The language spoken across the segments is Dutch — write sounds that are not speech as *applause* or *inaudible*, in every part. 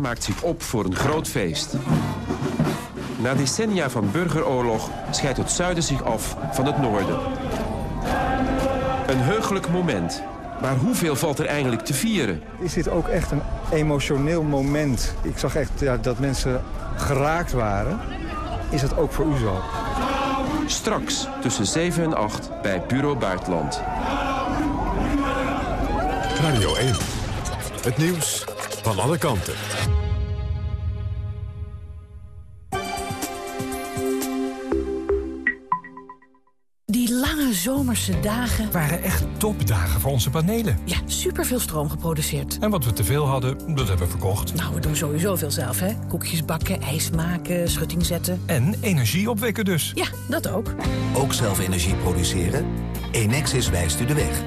maakt zich op voor een groot feest. Na decennia van burgeroorlog scheidt het zuiden zich af van het noorden. Een heugelijk moment. Maar hoeveel valt er eigenlijk te vieren? Is dit ook echt een emotioneel moment? Ik zag echt ja, dat mensen geraakt waren. Is dat ook voor u zo? Straks tussen 7 en 8 bij Bureau Buitenland. Radio 1. Het nieuws van alle kanten. Die lange zomerse dagen... waren echt topdagen voor onze panelen. Ja, superveel stroom geproduceerd. En wat we teveel hadden, dat hebben we verkocht. Nou, we doen sowieso veel zelf, hè. Koekjes bakken, ijs maken, schutting zetten. En energie opwekken dus. Ja, dat ook. Ook zelf energie produceren? Enexis wijst u de weg.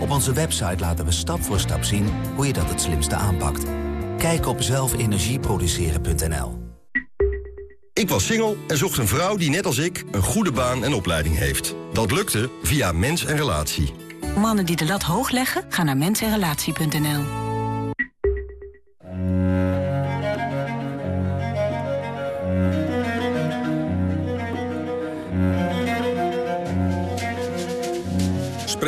Op onze website laten we stap voor stap zien hoe je dat het slimste aanpakt. Kijk op zelfenergieproduceren.nl Ik was single en zocht een vrouw die net als ik een goede baan en opleiding heeft. Dat lukte via Mens en Relatie. Mannen die de lat hoog leggen, gaan naar mensenrelatie.nl.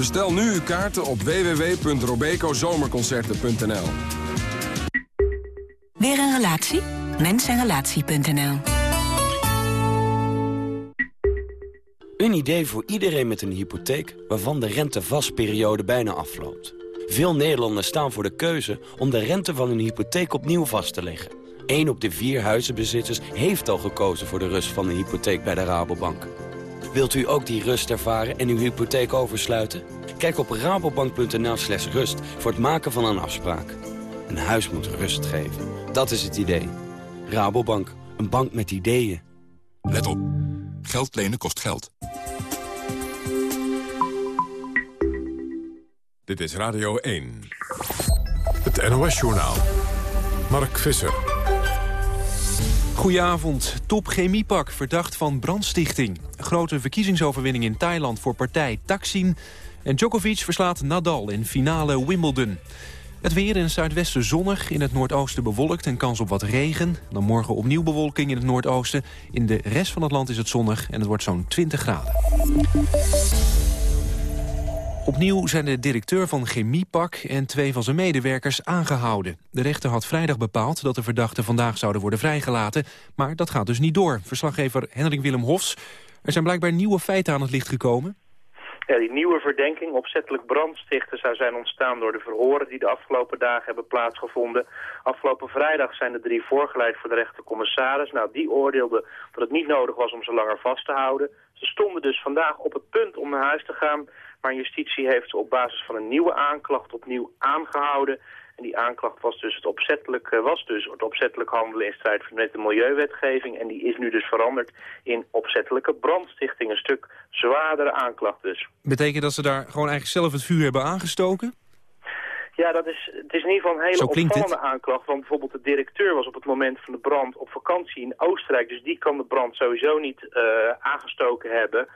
Bestel nu uw kaarten op www.robecozomerconcerten.nl. Weer een relatie? Mensenrelatie.nl Een idee voor iedereen met een hypotheek waarvan de rentevastperiode bijna afloopt. Veel Nederlanders staan voor de keuze om de rente van hun hypotheek opnieuw vast te leggen. 1 op de vier huizenbezitters heeft al gekozen voor de rust van een hypotheek bij de Rabobank. Wilt u ook die rust ervaren en uw hypotheek oversluiten? Kijk op rabobank.nl slash rust voor het maken van een afspraak. Een huis moet rust geven. Dat is het idee. Rabobank, een bank met ideeën. Let op. Geld lenen kost geld. Dit is Radio 1. Het NOS-journaal. Mark Visser. Goedenavond. Top Chemiepak verdacht van brandstichting. Grote verkiezingsoverwinning in Thailand voor partij Taksin. En Djokovic verslaat Nadal in finale Wimbledon. Het weer in het zuidwesten zonnig, in het noordoosten bewolkt en kans op wat regen. Dan morgen opnieuw bewolking in het noordoosten. In de rest van het land is het zonnig en het wordt zo'n 20 graden. Opnieuw zijn de directeur van Chemiepak en twee van zijn medewerkers aangehouden. De rechter had vrijdag bepaald dat de verdachten vandaag zouden worden vrijgelaten. Maar dat gaat dus niet door. Verslaggever Hendrik Willem Hofs. Er zijn blijkbaar nieuwe feiten aan het licht gekomen. Ja, die nieuwe verdenking opzettelijk brandstichten zou zijn ontstaan door de verhoren die de afgelopen dagen hebben plaatsgevonden. Afgelopen vrijdag zijn de drie voorgeleid voor de rechtercommissaris. Nou, die oordeelde dat het niet nodig was om ze langer vast te houden. Ze stonden dus vandaag op het punt om naar huis te gaan, maar justitie heeft op basis van een nieuwe aanklacht opnieuw aangehouden. En die aanklacht was dus het opzettelijk, eh, was dus het opzettelijk handelen in strijd met de milieuwetgeving. En die is nu dus veranderd in opzettelijke brandstichting. Een stuk zwaardere aanklacht dus. Betekent dat ze daar gewoon eigenlijk zelf het vuur hebben aangestoken? Ja, dat is, het is in ieder geval een hele opvallende aanklacht. Want bijvoorbeeld de directeur was op het moment van de brand op vakantie in Oostenrijk. Dus die kan de brand sowieso niet uh, aangestoken hebben.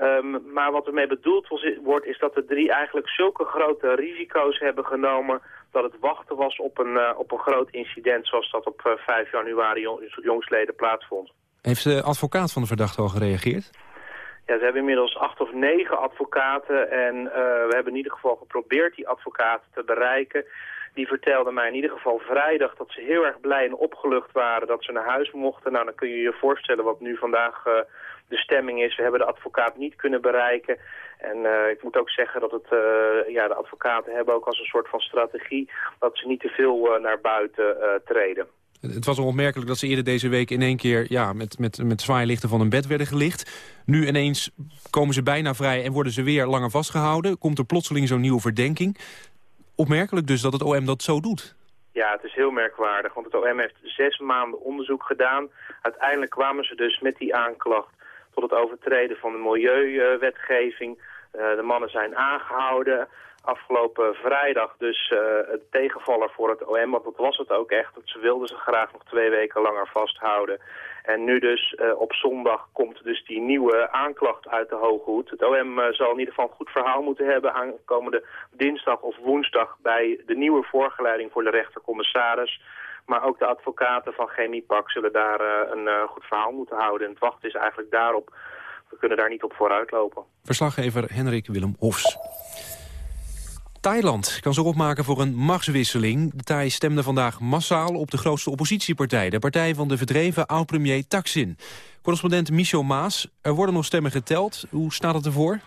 Um, maar wat ermee bedoeld wordt is dat de drie eigenlijk zulke grote risico's hebben genomen dat het wachten was op een, uh, op een groot incident zoals dat op uh, 5 januari jongsleden plaatsvond. Heeft de advocaat van de verdachte al gereageerd? Ja, ze hebben inmiddels acht of negen advocaten en uh, we hebben in ieder geval geprobeerd die advocaten te bereiken. Die vertelden mij in ieder geval vrijdag dat ze heel erg blij en opgelucht waren dat ze naar huis mochten. Nou, dan kun je je voorstellen wat nu vandaag uh, de stemming is. We hebben de advocaat niet kunnen bereiken. En uh, ik moet ook zeggen dat het, ja, de advocaten hebben ook als een soort van strategie dat ze niet te veel naar buiten treden. Het was opmerkelijk dat ze eerder deze week in één keer ja, met, met, met zwaailichten van een bed werden gelicht. Nu ineens komen ze bijna vrij en worden ze weer langer vastgehouden. Komt er plotseling zo'n nieuwe verdenking. Opmerkelijk dus dat het OM dat zo doet. Ja, het is heel merkwaardig, want het OM heeft zes maanden onderzoek gedaan. Uiteindelijk kwamen ze dus met die aanklacht tot het overtreden van de milieuwetgeving. Uh, de mannen zijn aangehouden. Afgelopen vrijdag dus uh, het tegenvaller voor het OM, want dat was het ook echt. Ze wilden ze graag nog twee weken langer vasthouden. En nu dus uh, op zondag komt dus die nieuwe aanklacht uit de Hoge Hoed. Het OM uh, zal in ieder geval een goed verhaal moeten hebben aankomende dinsdag of woensdag bij de nieuwe voorgeleiding voor de rechtercommissaris. Maar ook de advocaten van Chemiepak zullen daar een goed verhaal moeten houden. En het wachten is eigenlijk daarop. We kunnen daar niet op vooruitlopen. Verslaggever Henrik Willem Hofs. Thailand kan zich opmaken voor een machtswisseling. De Thai stemde vandaag massaal op de grootste oppositiepartij... de partij van de verdreven oud-premier Thaksin. Correspondent Michel Maas, er worden nog stemmen geteld. Hoe staat het ervoor?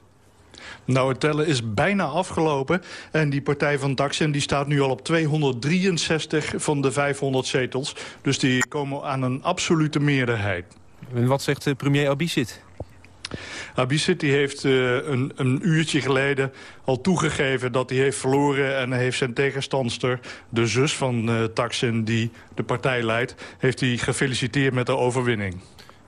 Nou, het tellen is bijna afgelopen. En die partij van Thaksin die staat nu al op 263 van de 500 zetels. Dus die komen aan een absolute meerderheid. En wat zegt premier Abhisit? Abhisit die heeft uh, een, een, uurtje geleden al toegegeven dat hij heeft verloren... en heeft zijn tegenstandster, de zus van uh, Thaksin, die de partij leidt... heeft hij gefeliciteerd met de overwinning.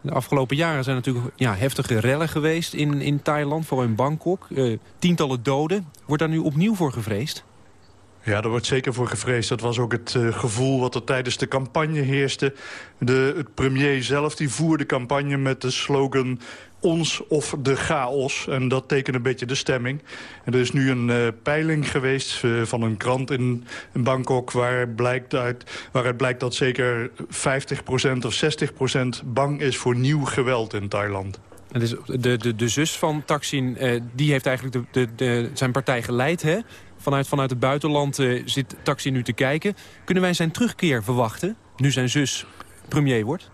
De afgelopen jaren zijn natuurlijk ja, heftige rellen geweest in, in Thailand, vooral in Bangkok. Uh, tientallen doden. Wordt daar nu opnieuw voor gevreesd? Ja, daar wordt zeker voor gevreesd. Dat was ook het uh, gevoel wat er tijdens de campagne heerste. De, het premier zelf die voerde campagne met de slogan ons of de chaos. En dat tekent een beetje de stemming. En er is nu een uh, peiling geweest uh, van een krant in, Bangkok... Waar blijkt uit, waaruit blijkt dat zeker 50% of 60% bang is voor nieuw geweld in Thailand. De, de, de zus van Taksin, die heeft eigenlijk de, de, de, zijn partij geleid, hè? Vanuit, vanuit het buitenland zit Taksin nu te kijken. Kunnen wij zijn terugkeer verwachten, nu zijn zus premier wordt?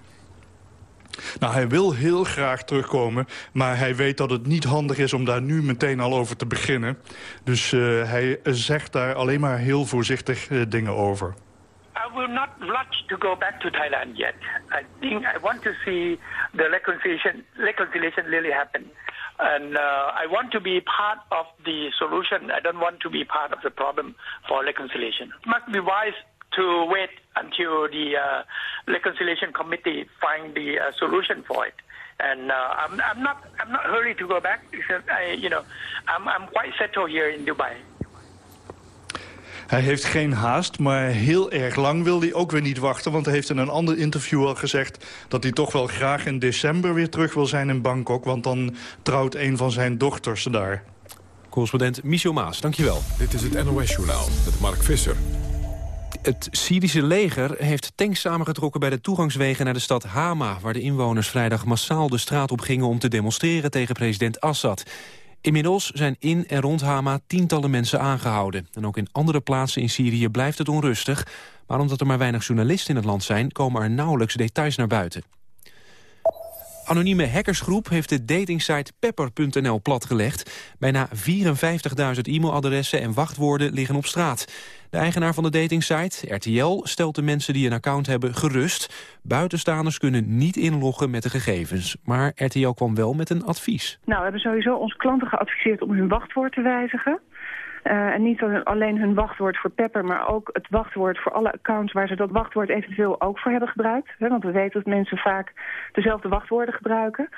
Nou, hij wil heel graag terugkomen, maar hij weet dat het niet handig is om daar nu meteen al over te beginnen. Dus uh, hij zegt daar alleen maar heel voorzichtig uh, dingen over. I will not rush to go back to Thailand yet. I think I want to see the reconciliation, reconciliation really happen. And uh, I want to be part of the solution. I don't want to be part of the problem for reconciliation. It must be wise to wait until the uh, reconciliation committee find the uh, solution for it. And uh, I'm, I'm not I'm not hurried to go back because I you know I'm I'm quite settled here in Dubai. Hij heeft geen haast, maar heel erg lang wil hij ook weer niet wachten... want hij heeft in een ander interview al gezegd... dat hij toch wel graag in december weer terug wil zijn in Bangkok... want dan trouwt een van zijn dochters daar. Correspondent Michel Maas, dankjewel. Dit is het NOS Journaal met Mark Visser. Het Syrische leger heeft tanks samengetrokken bij de toegangswegen naar de stad Hama... waar de inwoners vrijdag massaal de straat op gingen om te demonstreren tegen president Assad. Inmiddels zijn in en rond Hama tientallen mensen aangehouden. En ook in andere plaatsen in Syrië blijft het onrustig. Maar omdat er maar weinig journalisten in het land zijn... komen er nauwelijks details naar buiten. Anonieme hackersgroep heeft de datingsite pepper.nl platgelegd. Bijna 54.000 e-mailadressen en wachtwoorden liggen op straat. De eigenaar van de datingsite, RTL, stelt de mensen die een account hebben gerust. Buitenstaanders kunnen niet inloggen met de gegevens. Maar RTL kwam wel met een advies. Nou, we hebben sowieso onze klanten geadviseerd om hun wachtwoord te wijzigen. Uh, en niet alleen hun wachtwoord voor Pepper, maar ook het wachtwoord voor alle accounts waar ze dat wachtwoord eventueel ook voor hebben gebruikt. Want we weten dat mensen vaak dezelfde wachtwoorden gebruiken.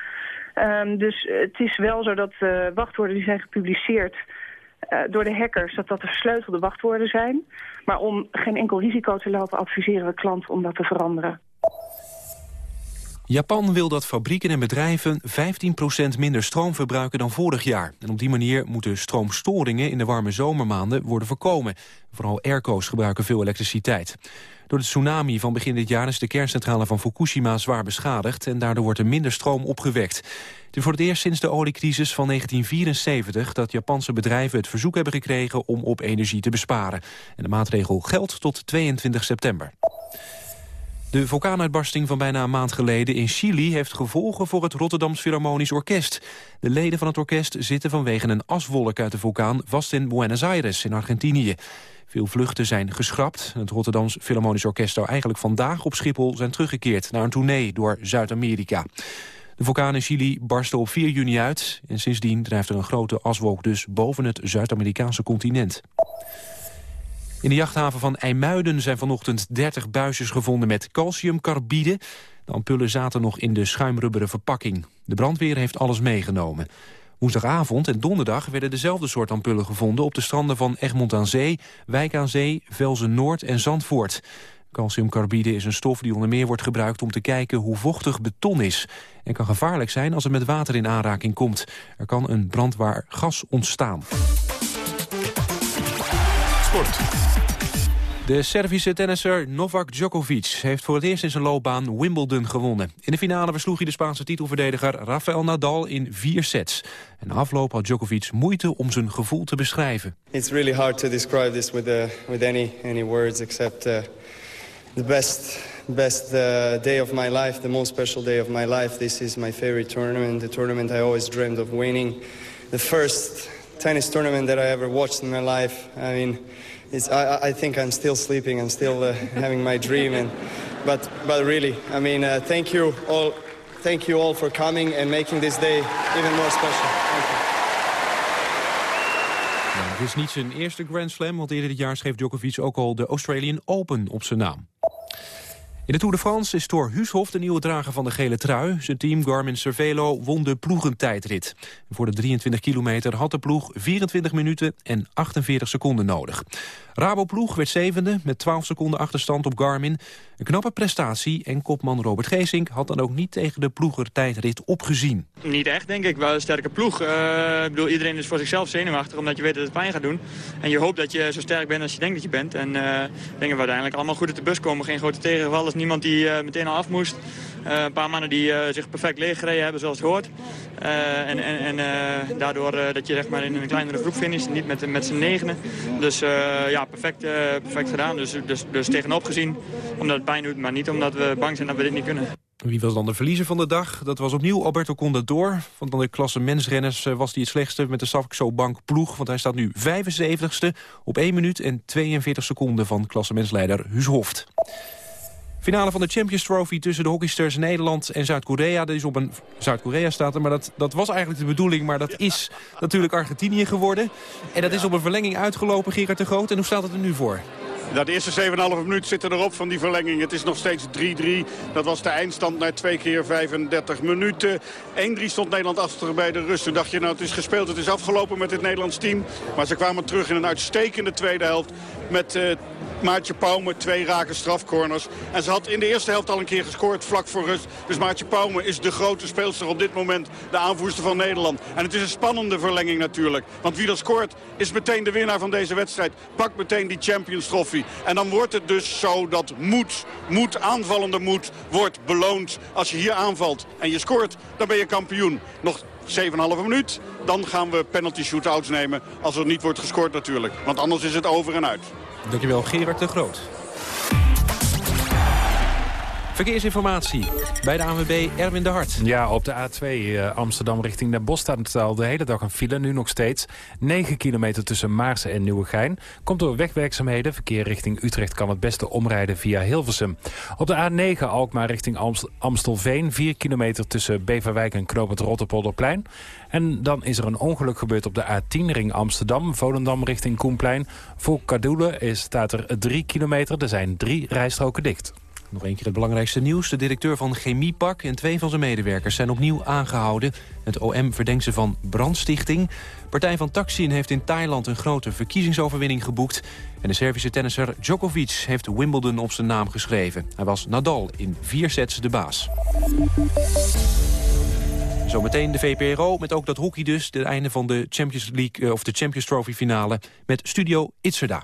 Um, dus het is wel zo dat uh, wachtwoorden die zijn gepubliceerd uh, door de hackers, dat dat de versleutelde wachtwoorden zijn. Maar om geen enkel risico te lopen adviseren we klanten om dat te veranderen. Japan wil dat fabrieken en bedrijven 15% minder stroom verbruiken dan vorig jaar. En op die manier moeten stroomstoringen in de warme zomermaanden worden voorkomen. Vooral airco's gebruiken veel elektriciteit. Door de tsunami van begin dit jaar is de kerncentrale van Fukushima zwaar beschadigd... en daardoor wordt er minder stroom opgewekt. Het is voor het eerst sinds de oliecrisis van 1974... dat Japanse bedrijven het verzoek hebben gekregen om op energie te besparen. En de maatregel geldt tot 22 september. De vulkaanuitbarsting van bijna een maand geleden in Chili... heeft gevolgen voor het Rotterdams Philharmonisch Orkest. De leden van het orkest zitten vanwege een aswolk uit de vulkaan... vast in Buenos Aires in Argentinië. Veel vluchten zijn geschrapt. Het Rotterdams Philharmonisch Orkest zou eigenlijk vandaag op Schiphol zijn teruggekeerd... naar een tournee door Zuid-Amerika. De vulkaan in Chili barstte op 4 juni uit... en sindsdien drijft er een grote aswolk dus boven het Zuid-Amerikaanse continent. In de jachthaven van IJmuiden zijn vanochtend 30 buisjes gevonden met calciumcarbide. De ampullen zaten nog in de schuimrubberen verpakking. De brandweer heeft alles meegenomen. Woensdagavond en donderdag werden dezelfde soort ampullen gevonden... op de stranden van Egmond aan Zee, Wijk aan Zee, Velzen Noord en Zandvoort. Calciumcarbide is een stof die onder meer wordt gebruikt om te kijken hoe vochtig beton is. En kan gevaarlijk zijn als het met water in aanraking komt. Er kan een brandbaar gas ontstaan. Sport. De Servische tennisser Novak Djokovic heeft voor het eerst in zijn loopbaan Wimbledon gewonnen. In de finale versloeg hij de Spaanse titelverdediger Rafael Nadal in vier sets. En afloop had Djokovic moeite om zijn gevoel te beschrijven. It's really hard to describe this with, uh, with any, any words except uh, the best, best uh, day of my life, the most special day of my life. This is my favorite tournament, the tournament I always dreamed of winning. The first tennis tournament that I ever watched in my life. I mean... It's, I, I, think I'm still sleeping. I'm still uh, *laughs* having my dream. And, but, but really, I mean, uh, thank you all. Thank you all for coming and making this day even more special. Thank you. Nou, het is niet zijn eerste Grand Slam, want eerder dit jaar schreef Djokovic ook al de Australian Open op zijn naam. In de Tour de France is Thor Huushoff de nieuwe drager van de gele trui. Zijn team Garmin Cervelo won de ploegentijdrit. Voor de 23 kilometer had de ploeg 24 minuten en 48 seconden nodig. Rabo-ploeg werd zevende met 12 seconden achterstand op Garmin. Een knappe prestatie en kopman Robert Geesink had dan ook niet tegen de ploegertijdrit opgezien. Niet echt, denk ik. Wel een sterke ploeg. Uh, ik bedoel, iedereen is voor zichzelf zenuwachtig omdat je weet dat het pijn gaat doen. En je hoopt dat je zo sterk bent als je denkt dat je bent. En uh, ik denk dat we uiteindelijk allemaal goed uit de bus komen. Geen grote tegenvallers, niemand die uh, meteen al af moest. een paar mannen die zich perfect leeggereden hebben zoals het hoort. en en, daardoor dat je zeg maar, in een kleinere groep finisht, niet met, met z'n negenen. Dus ja, perfect, perfect gedaan. Dus, dus, dus tegenop gezien, omdat het pijn doet, maar niet omdat we bang zijn dat we dit niet kunnen. Wie was dan de verliezer van de dag? Dat was opnieuw Alberto Contador. Van de klasse mensrenners was hij het slechtste met de Saxo Bank ploeg. Want hij staat nu 75ste op 1 minuut en 42 seconden van klassementsleider Huus Hoft. Finale van de Champions Trophy tussen de hockeysters Nederland en Zuid-Korea. Dat is op een Zuid-Korea staat er, maar dat, dat was eigenlijk de bedoeling. Maar dat is natuurlijk Argentinië geworden. En dat is op een verlenging uitgelopen, Gerard de Groot. En hoe staat het er nu voor? Ja, de eerste 7,5 minuut zitten erop van die verlenging. Het is nog steeds 3-3. Dat was de eindstand na twee keer 35 minuten. 1-3 stond Nederland achter bij de rust. Toen dacht je, nou het is gespeeld, het is afgelopen met het Nederlands team. Maar ze kwamen terug in een uitstekende tweede helft. Met uh, Maartje Pauwme, twee rake strafcorners. En ze had in de eerste helft al een keer gescoord vlak voor rust. Dus Maartje Pauwme is de grote speelster op dit moment. De aanvoerster van Nederland. En het is een spannende verlenging natuurlijk. Want wie er scoort is meteen de winnaar van deze wedstrijd. Pakt meteen die Champions Trophy. En dan wordt het dus zo dat moed, moed, aanvallende moed, wordt beloond. Als je hier aanvalt en je scoort, dan ben je kampioen. Nog 7,5 minuut, dan gaan we penalty shootouts nemen. Als er niet wordt gescoord natuurlijk. Want anders is het over en uit. Dankjewel Gerard de Groot. Verkeersinformatie bij de ANWB Erwin de Hart. Ja, op de A2 uh, Amsterdam richting Den Bosch staat al de hele dag een file. Nu nog steeds 9 kilometer tussen Maarsen en Nieuwegein. Komt door wegwerkzaamheden. Verkeer richting Utrecht kan het beste omrijden via Hilversum. Op de A9 Alkmaar richting Amst Amstelveen. 4 kilometer tussen Beverwijk en Knoopend Rotterpolderplein. En dan is er een ongeluk gebeurd op de A10 ring Amsterdam. Volendam richting Koenplein. Voor Kadoelen staat er 3 kilometer. Er zijn drie rijstroken dicht. Nog een keer het belangrijkste nieuws. De directeur van Chemiepak en twee van zijn medewerkers zijn opnieuw aangehouden. Het OM verdenkt ze van brandstichting. Partij van Taksin heeft in Thailand een grote verkiezingsoverwinning geboekt. En de Servische tennisser Djokovic heeft Wimbledon op zijn naam geschreven. Hij was Nadal in vier sets de baas. Zometeen de VPRO, met ook dat hockey dus. Het einde van de Champions League of de Champions Trophy finale met Studio Itzerda.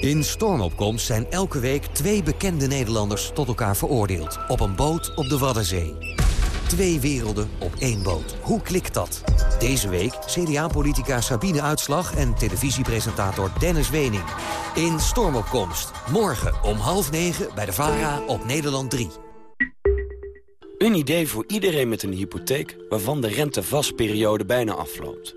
In Stormopkomst zijn elke week twee bekende Nederlanders tot elkaar veroordeeld. Op een boot op de Waddenzee. Twee werelden op één boot. Hoe klikt dat? Deze week CDA-politica Sabine Uitslag en televisiepresentator Dennis Wening. In Stormopkomst. Morgen om half negen bij de VARA op Nederland 3. Een idee voor iedereen met een hypotheek waarvan de rentevastperiode bijna afloopt.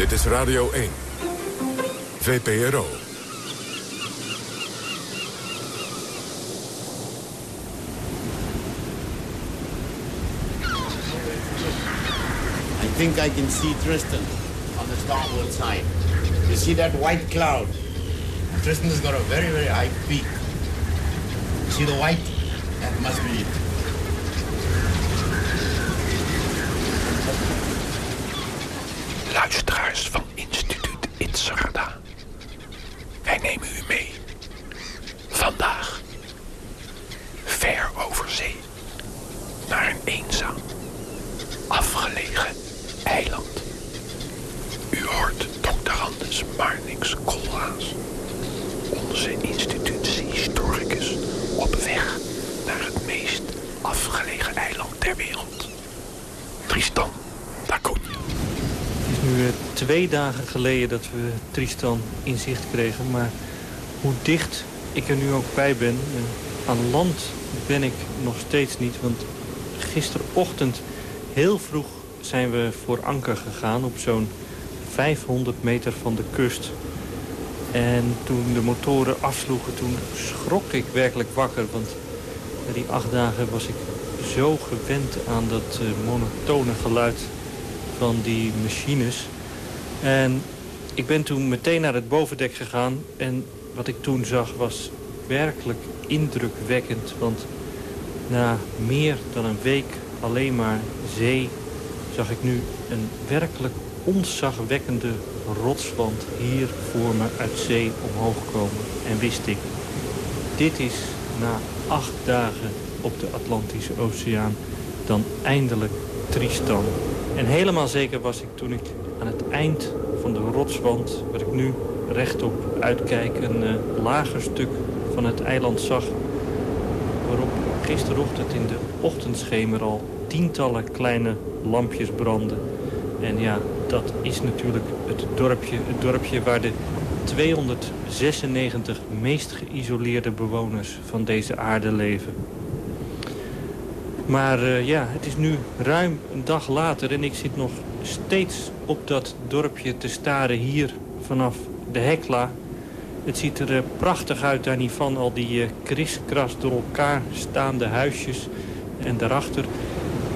Dit is Radio 1. VPRO. I think I can see Tristan on the starboard side. You see that white cloud? Tristan's got a very, very high peak. See the white? That must be it. Luisteraars van instituut Itzerda. Wij nemen u mee. Vandaag. Ver over zee. Naar een eenzaam, afgelegen eiland. U hoort dokter Anders Marnix Koolhaas. Onze instituutiehistoricus op weg naar het meest afgelegen eiland ter wereld. Tristan is nu eh, twee dagen geleden dat we Tristan in zicht kregen. Maar hoe dicht ik er nu ook bij ben... eh, aan land ben ik nog steeds niet. Want gisterochtend heel vroeg zijn we voor anker gegaan... op zo'n 500 meter van de kust. En toen de motoren afsloegen, toen schrok ik werkelijk wakker. Want die acht dagen was ik zo gewend aan dat eh, monotone geluid van die machines. En ik ben toen meteen naar het bovendek gegaan. En wat ik toen zag was werkelijk indrukwekkend. Want na meer dan een week alleen maar zee... zag ik nu een werkelijk onzagwekkende rotswand hier voor me uit zee omhoog komen. En wist ik, dit is na acht dagen op de Atlantische Oceaan dan eindelijk Tristan. En helemaal zeker was ik toen ik aan het eind van de rotswand, waar ik nu rechtop uitkijk, een eh, lager stuk van het eiland zag. Waarop gisterochtend in de ochtendschemer al tientallen kleine lampjes brandden. En ja, dat is natuurlijk het dorpje, het dorpje waar de 296 meest geïsoleerde bewoners van deze aarde leven. Maar uh, ja, het is nu ruim een dag later en ik zit nog steeds op dat dorpje te staren hier vanaf de Hekla. Het ziet er uh, prachtig uit daar niet van, al die uh, kriskras door elkaar staande huisjes. En daarachter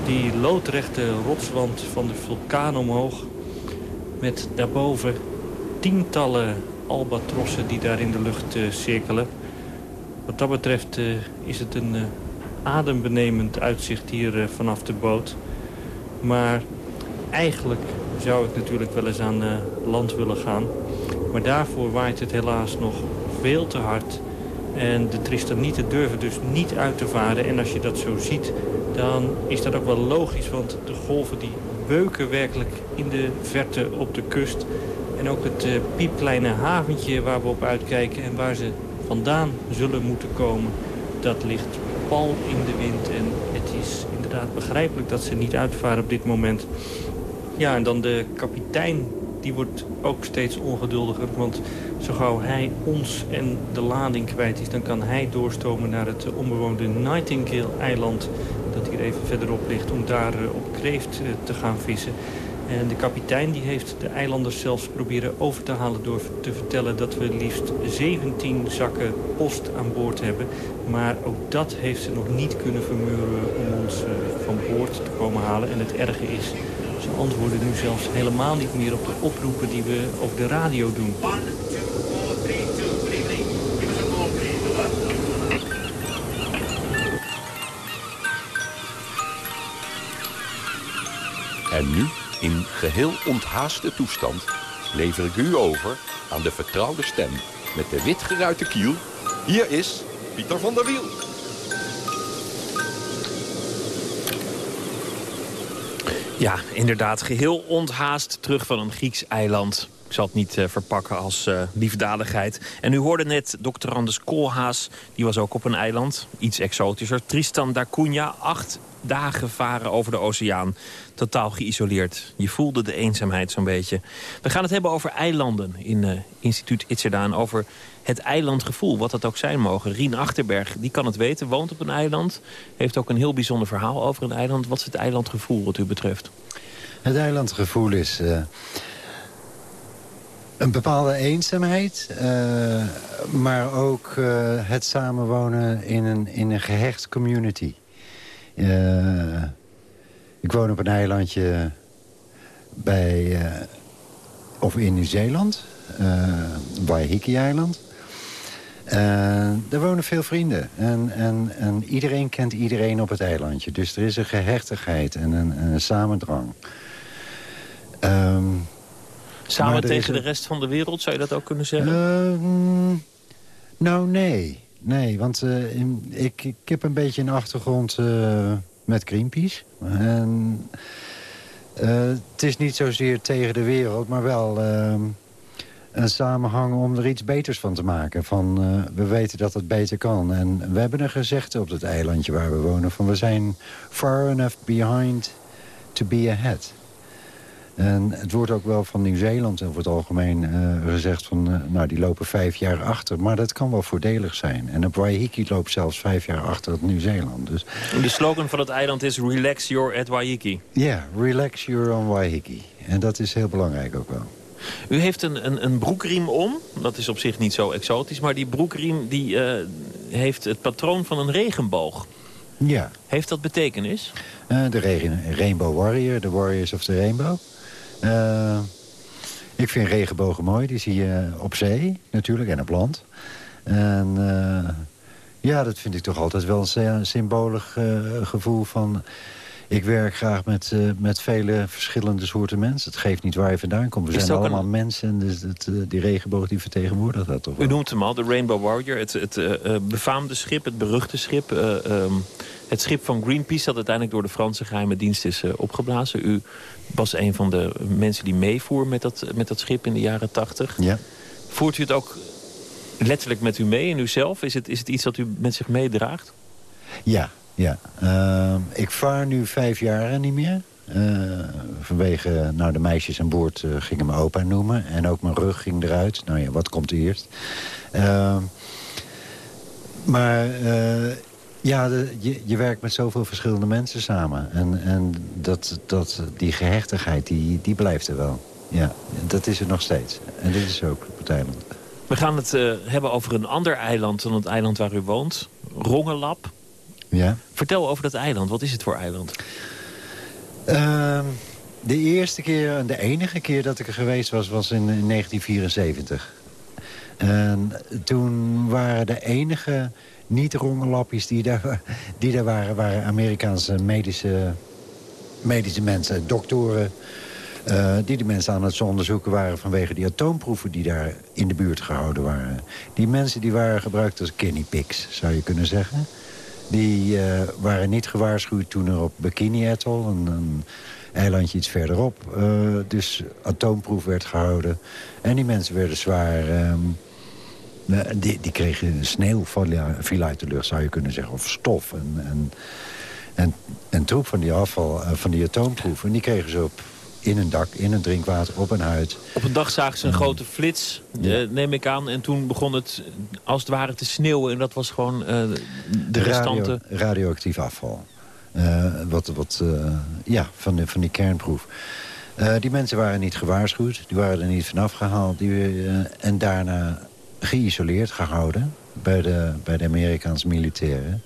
die loodrechte rotswand van de vulkaan omhoog. Met daarboven tientallen albatrossen die daar in de lucht cirkelen. Wat dat betreft is het een adembenemend uitzicht hier uh, vanaf de boot. Maar eigenlijk zou ik natuurlijk wel eens aan uh, land willen gaan. Maar daarvoor waait het helaas nog veel te hard. En de Tristanieten durven dus niet uit te varen. En als je dat zo ziet, dan is dat ook wel logisch. Want de golven die beuken werkelijk in de verte op de kust. En ook het uh, piepkleine haventje waar we op uitkijken en waar ze vandaan zullen moeten komen... dat ligt pal in de wind. En het is inderdaad begrijpelijk dat ze niet uitvaren op dit moment. Ja, en dan de kapitein, die wordt ook steeds ongeduldiger. Want zo gauw hij ons en de lading kwijt is... dan kan hij doorstomen naar het onbewoonde Nightingale-eiland... dat hier even verderop ligt, om daar op kreeft te gaan vissen. En de kapitein die heeft de eilanders zelfs proberen over te halen... door te vertellen dat we liefst 17 zakken post aan boord hebben. Maar ook dat heeft ze nog niet kunnen vermuren om ons eh, van boord te komen halen. En het erge is, ze antwoorden nu zelfs helemaal niet meer op de oproepen die we op de radio doen. En nu in geheel onthaaste toestand, lever ik u over aan de vertrouwde stem met de witgeruite kiel. Hier is Pieter van der Wiel. Ja, inderdaad. Geheel onthaast terug van een Grieks eiland. Ik zal het niet uh, verpakken als uh, liefdadigheid. En u hoorde net dokter Anders Koolhaas. Die was ook op een eiland. Iets exotischer. Tristan da Cunha. Acht dagen varen over de oceaan. Totaal geïsoleerd. Je voelde de eenzaamheid zo'n beetje. We gaan het hebben over eilanden in uh, instituut Itzerdaan. Over het eilandgevoel, wat dat ook zijn mogen. Rien Achterberg, die kan het weten, woont op een eiland. Heeft ook een heel bijzonder verhaal over een eiland. Wat is het eilandgevoel wat u betreft? Het eilandgevoel is... Uh, een bepaalde eenzaamheid, uh, maar ook het samenwonen in een, in een gehecht community. Uh, ik woon op een eilandje bij, of in Nieuw-Zeeland, Waiheke-eiland. daar wonen veel vrienden en, en, en iedereen kent iedereen op het eilandje. Dus er is een gehechtigheid en een, een samendrang. Um, Samen tegen de rest van de wereld, zou je dat ook kunnen zeggen? Uh, nou, nee. Nee, want in, ik, ik heb een beetje een achtergrond uh, met Greenpeace. En, het is niet zozeer tegen de wereld, maar wel ehm, een samenhang om er iets beters van te maken. Van, we weten dat het beter kan. En we hebben een gezegde op het eilandje waar we wonen... van we zijn far enough behind to be ahead. En het wordt ook wel van Nieuw-Zeeland over het algemeen uh, gezegd van... Uh, nou, die lopen vijf jaar achter. Maar dat kan wel voordelig zijn. En op Waiheke loopt zelfs vijf jaar achter het Nieuw-Zeeland. Dus... De slogan van het eiland is Relax your at Waiheke. Ja, relax your on Waiheke. En dat is heel belangrijk ook wel. U heeft een, een, een, broekriem om. Dat is op zich niet zo exotisch. Maar die broekriem die, uh, heeft het patroon van een regenboog. Ja. Heeft dat betekenis? de regen, Rainbow Warrior, de Warriors of the Rainbow. Uh, ik vind regenbogen mooi. Die zie je op zee natuurlijk en op land. En uh, ja, dat vind ik toch altijd wel een symbolisch uh, gevoel van... Ik werk graag met, uh, met vele verschillende soorten mensen. Het geeft niet waar je vandaan komt. We zijn allemaal een... mensen en dus het, die regenboog die vertegenwoordigt dat toch wel. U noemt hem al, de Rainbow Warrior. Het, het befaamde schip, het beruchte schip... Um, het schip van Greenpeace dat uiteindelijk door de Franse geheime dienst is opgeblazen. U was een van de mensen die meevoer met dat, met dat schip in de jaren tachtig. Ja. Voert u het ook letterlijk met u mee in uzelf? Is het, is het iets dat u met zich meedraagt? Ja, ja. Uh, ik vaar nu vijf jaar niet meer. Uh, vanwege nou, de meisjes aan boord uh, gingen me opa noemen. En ook mijn rug ging eruit. Nou ja, wat komt eerst? Uh, maar ja, de, je, je werkt met zoveel verschillende mensen samen. En, en dat, dat, die gehechtigheid, die, die blijft er wel. Ja, dat is er nog steeds. En dit is ook het eiland. We gaan het hebben over een ander eiland dan het eiland waar u woont. Rongelap. Ja. Vertel over dat eiland. Wat is het voor eiland? Uh, de eerste keer en de enige keer dat ik er geweest was, was in, in 1974. En toen waren de enige niet-rongelappies die daar, die daar waren... waren Amerikaanse medische, medische mensen, doktoren... Uh, die de mensen aan het onderzoeken waren vanwege die atoomproeven die daar in de buurt gehouden waren. Die mensen die waren gebruikt als guinea pigs, zou je kunnen zeggen. Die uh, waren niet gewaarschuwd toen er op Bikini Atoll, een, een eilandje iets verderop, uh, dus atoomproef werd gehouden. En die mensen werden zwaar... Um, die, die kregen sneeuw viel uit de lucht, zou je kunnen zeggen. Of stof en, en, en, en troep van die afval, eh, van die atoomproeven. Die kregen ze op in een dak, in een drinkwater, op een huid. Op een dag zagen ze een grote flits, ja. neem ik aan. En toen begon het als het ware te sneeuwen. En dat was gewoon uh, de restanten... Radio, radioactief afval. Uh, wat, wat, uh, ja, van, de, van die kernproef. die mensen waren niet gewaarschuwd. Die waren er niet vanaf gehaald. Die, en daarna geïsoleerd gehouden bij de, bij de Amerikaanse militairen.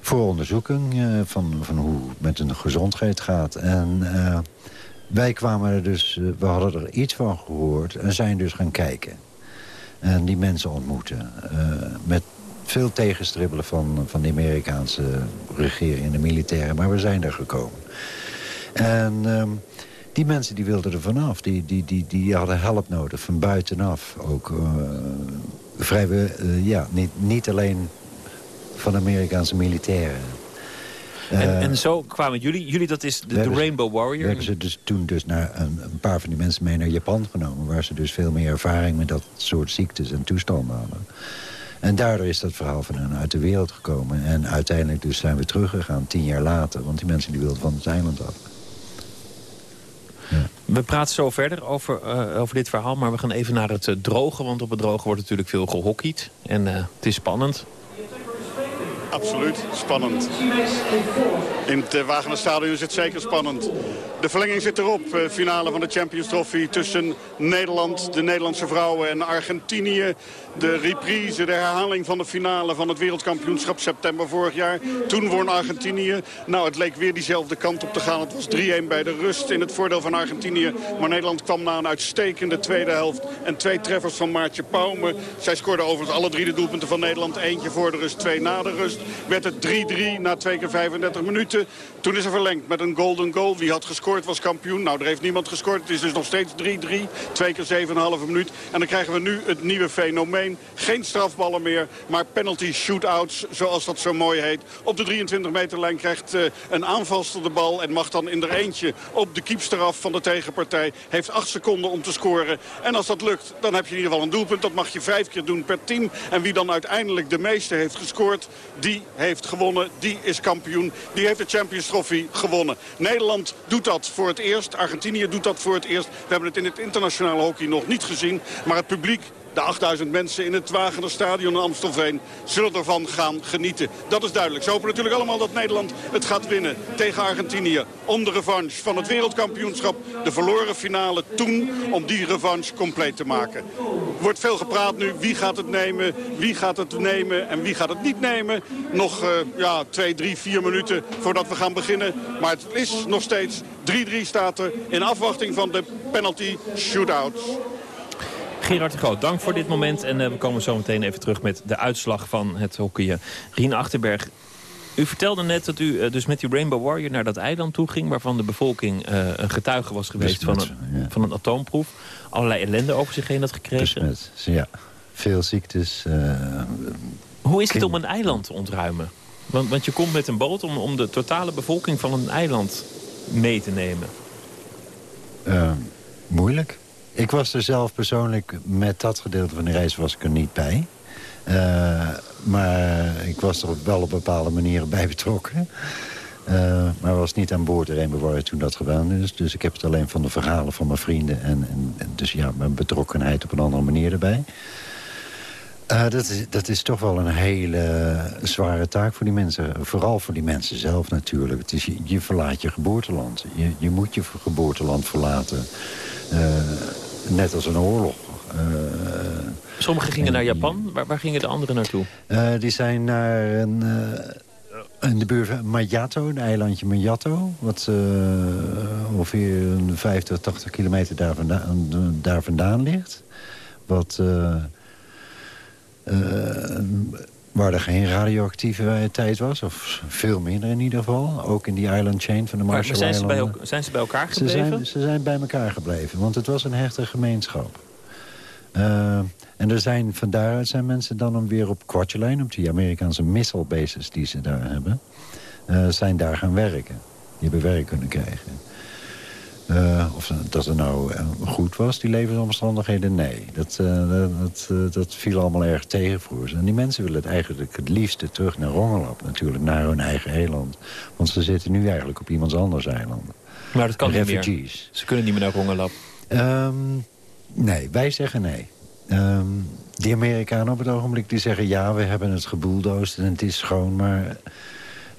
Voor onderzoeking uh, van, van hoe het met hun gezondheid gaat. En uh, wij kwamen er dus, uh, we hadden er iets van gehoord en zijn dus gaan kijken. En die mensen ontmoeten. met veel tegenstribbelen van, van de Amerikaanse regering en de militairen. Maar we zijn er gekomen. En ehm, die mensen die wilden er vanaf. Die, die, die, die hadden hulp nodig, van buitenaf. Ook uh, ja, niet, niet alleen van Amerikaanse militairen. En, uh, en, zo kwamen jullie, jullie dat is de, de Rainbow Warrior. We hebben ze dus toen dus naar een, een, paar van die mensen mee naar Japan genomen... waar ze dus veel meer ervaring met dat soort ziektes en toestanden hadden. En daardoor is dat verhaal van hen uit de wereld gekomen. En uiteindelijk dus zijn we teruggegaan, tien jaar later. Want die mensen die wilden van het eiland af. Ja. We praten zo verder over, uh, over dit verhaal, maar we gaan even naar het uh, droge. Want op het droge wordt natuurlijk veel gehockeyd. En uh, het is spannend. Absoluut, spannend. In het Wagener Stadion is het zeker spannend. De verlenging zit erop. Finale van de Champions Trophy tussen Nederland, de Nederlandse vrouwen en Argentinië. De reprise, de herhaling van de finale van het wereldkampioenschap september vorig jaar. Toen won Argentinië. Nou, het leek weer diezelfde kant op te gaan. Het was 3-1 bij de rust in het voordeel van Argentinië. Maar Nederland kwam na een uitstekende tweede helft. En twee treffers van Maartje Pauwme. Zij scoorde overigens alle drie de doelpunten van Nederland. Eentje voor de rust, twee na de rust. Werd het 3-3 na twee keer 35 minuten. Toen is er verlengd met een golden goal. Wie had gescoord was kampioen. Nou, er heeft niemand gescoord. Het is dus nog steeds 3-3. Twee keer 7,5 minuut. En dan krijgen we nu het nieuwe fenomeen. Geen strafballen meer, maar penalty shootouts, zoals dat zo mooi heet. Op de 23 meter lijn krijgt uh, een aanvalster de bal... en mag dan in er eentje op de kiepster af van de tegenpartij. Heeft 8 seconden om te scoren. En als dat lukt, dan heb je in ieder geval een doelpunt. Dat mag je vijf keer doen per team. En wie dan uiteindelijk de meeste heeft gescoord, die heeft gewonnen. Die is kampioen. Die heeft de Champions Trophy gewonnen. Nederland doet dat voor het eerst. Argentinië doet dat voor het eerst. We hebben het in het internationale hockey nog niet gezien. Maar het publiek de 8000 mensen in het Wagener Stadion in Amstelveen zullen ervan gaan genieten. Dat is duidelijk. Ze hopen natuurlijk allemaal dat Nederland het gaat winnen tegen Argentinië. Om de revanche van het wereldkampioenschap. De verloren finale toen om die revanche compleet te maken. Er wordt veel gepraat nu. Wie gaat het nemen? Wie gaat het nemen? En wie gaat het niet nemen? Nog uh, ja, twee, drie, vier minuten voordat we gaan beginnen. Maar het is nog steeds 3-3 staat er in afwachting van de penalty shootouts. Gerard de Groot, dank voor dit moment. En uh, we komen zo meteen even terug met de uitslag van het hockey. Rien Achterberg, u vertelde net dat u uh, dus met die Rainbow Warrior naar dat eiland toe ging... waarvan de bevolking uh, een getuige was geweest van een, ja. van een atoomproef. Allerlei ellende over zich heen had gekregen. Besmet, ja. Veel ziektes. Hoe is het om een eiland te ontruimen? Want, want je komt met een boot om, om de totale bevolking van een eiland mee te nemen. moeilijk. Ik was er zelf persoonlijk, met dat gedeelte van de reis was ik er niet bij. Uh, maar ik was er wel op bepaalde manieren bij betrokken. Uh, maar was niet aan boord erin bewaren toen dat gedaan is. Dus ik heb het alleen van de verhalen van mijn vrienden. En, en, dus ja, mijn betrokkenheid op een andere manier erbij. Uh, dat, is, dat is toch wel een hele zware taak voor die mensen. Vooral voor die mensen zelf natuurlijk. Het is, je, je verlaat je geboorteland. Je, je moet je geboorteland verlaten. Net als een oorlog. Uh, Sommigen gingen naar Japan. Waar, waar, gingen de anderen naartoe? Uh, die zijn naar een, uh, in de buurt van Mayato, een eilandje Mayato. Wat ongeveer 50, 80 kilometer daar vandaan, daar vandaan ligt. Wat waar er geen radioactieve tijd was. Of veel minder in ieder geval. Ook in die island chain van de Marshall maar zijn ze, bij, zijn ze bij elkaar gebleven? Ze zijn, ze zijn bij elkaar gebleven, want het was een hechte gemeenschap. Uh, en er zijn, van daaruit zijn mensen dan om weer op Kwatjelijn... op die Amerikaanse missile bases die ze daar hebben... Uh, zijn daar gaan werken. Die hebben werk kunnen krijgen. Uh, of dat het nou uh, goed was, die levensomstandigheden, nee. Dat, uh, dat, dat viel allemaal erg tegen voor ze. En die mensen willen het eigenlijk het liefste terug naar Rongelap. Natuurlijk, naar hun eigen eiland. Want ze zitten nu eigenlijk op iemands anders eiland. Maar dat kan Refugees. niet meer. Ze kunnen niet meer naar Rongelap. Um, nee, wij zeggen nee. Um, die Amerikanen op het ogenblik die zeggen... ja, we hebben het geboeldoost en het is schoon, maar...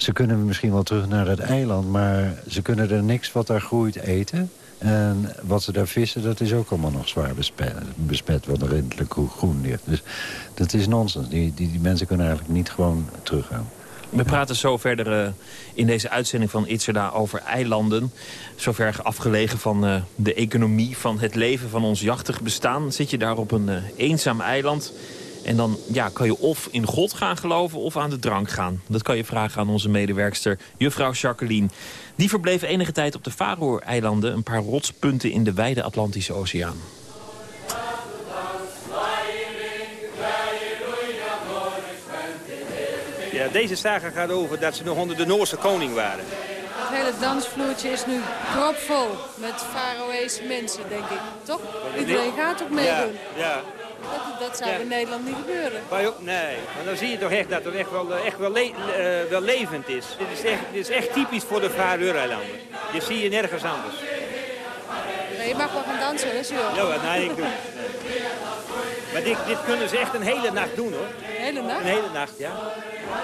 Ze kunnen misschien wel terug naar het eiland, maar ze kunnen er niks wat daar groeit eten. En wat ze daar vissen, dat is ook allemaal nog zwaar bespet, bespet wat er redelijk groen ligt. Dus dat is nonsens. Die, die, die mensen kunnen eigenlijk niet gewoon teruggaan. We praten zo verder uh, in deze uitzending van Itzerda over eilanden. Zo ver afgelegen van uh, de economie, van het leven van ons jachtig bestaan. Zit je daar op een uh, eenzaam eiland En dan ja, kan je of in God gaan geloven of aan de drank gaan. Dat kan je vragen aan onze medewerkster, juffrouw Jacqueline. Die verbleef enige tijd op de Faroe-eilanden... een paar rotspunten in de wijde Atlantische Oceaan. Ja, deze saga gaat over dat ze nog onder de Noorse koning waren. Het hele dansvloertje is nu propvol met Faroese mensen, denk ik. Toch? Iedereen gaat ook meedoen. Ja, ja. Dat, dat zou in Nederland niet gebeuren. Nee, maar dan zie je toch echt dat het echt wel, echt wel, le uh, wel levend is. Dit is, echt, dit is echt typisch voor de Faroe-eilanden. Dit zie je nergens anders. Nee, je mag wel gaan dansen, hè, Sjoerd? Ja, wat nee, ik doe. Maar dit, dit kunnen ze echt een hele nacht doen, hoor. Een hele nacht? Een hele nacht, ja.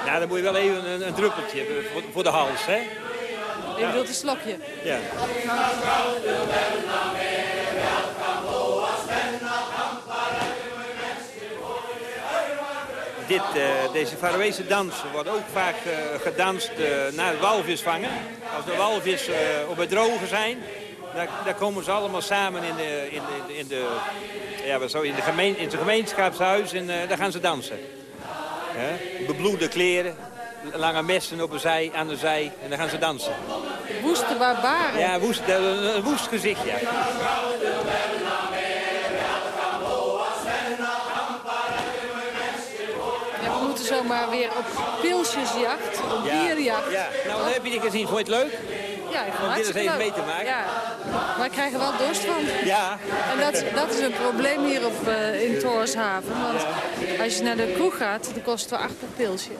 Nou, dan moet je wel even een, een druppeltje voor, voor de hals, hè. Je bedoelt een slokje? Ja. Dit, uh, deze Faroese dans wordt ook vaak uh, gedanst uh, naar het walvisvangen. Als de walvis op het droge zijn, daar, daar, komen ze allemaal samen in, de, in, de, in, de, ja, zo in, de gemeen, in het gemeenschapshuis en daar gaan ze dansen. Bebloede kleren, lange messen op een zij, aan de zij en dan gaan ze dansen. Woeste barbaren. Ja, woest, een woest gezicht, ja. Zomaar weer op pilsjesjacht, op ja. dierjacht. Ja, nou, dan heb je dit gezien. Vond je het leuk? Ja, ik vond Om dit eens even mee te maken. Ja. Maar ik krijg er wel dorst van. Ja. En dat, dat is een probleem hier op, uh, in Torshaven. Want als je naar de kroeg gaat, dan kost het wel acht per pilsje.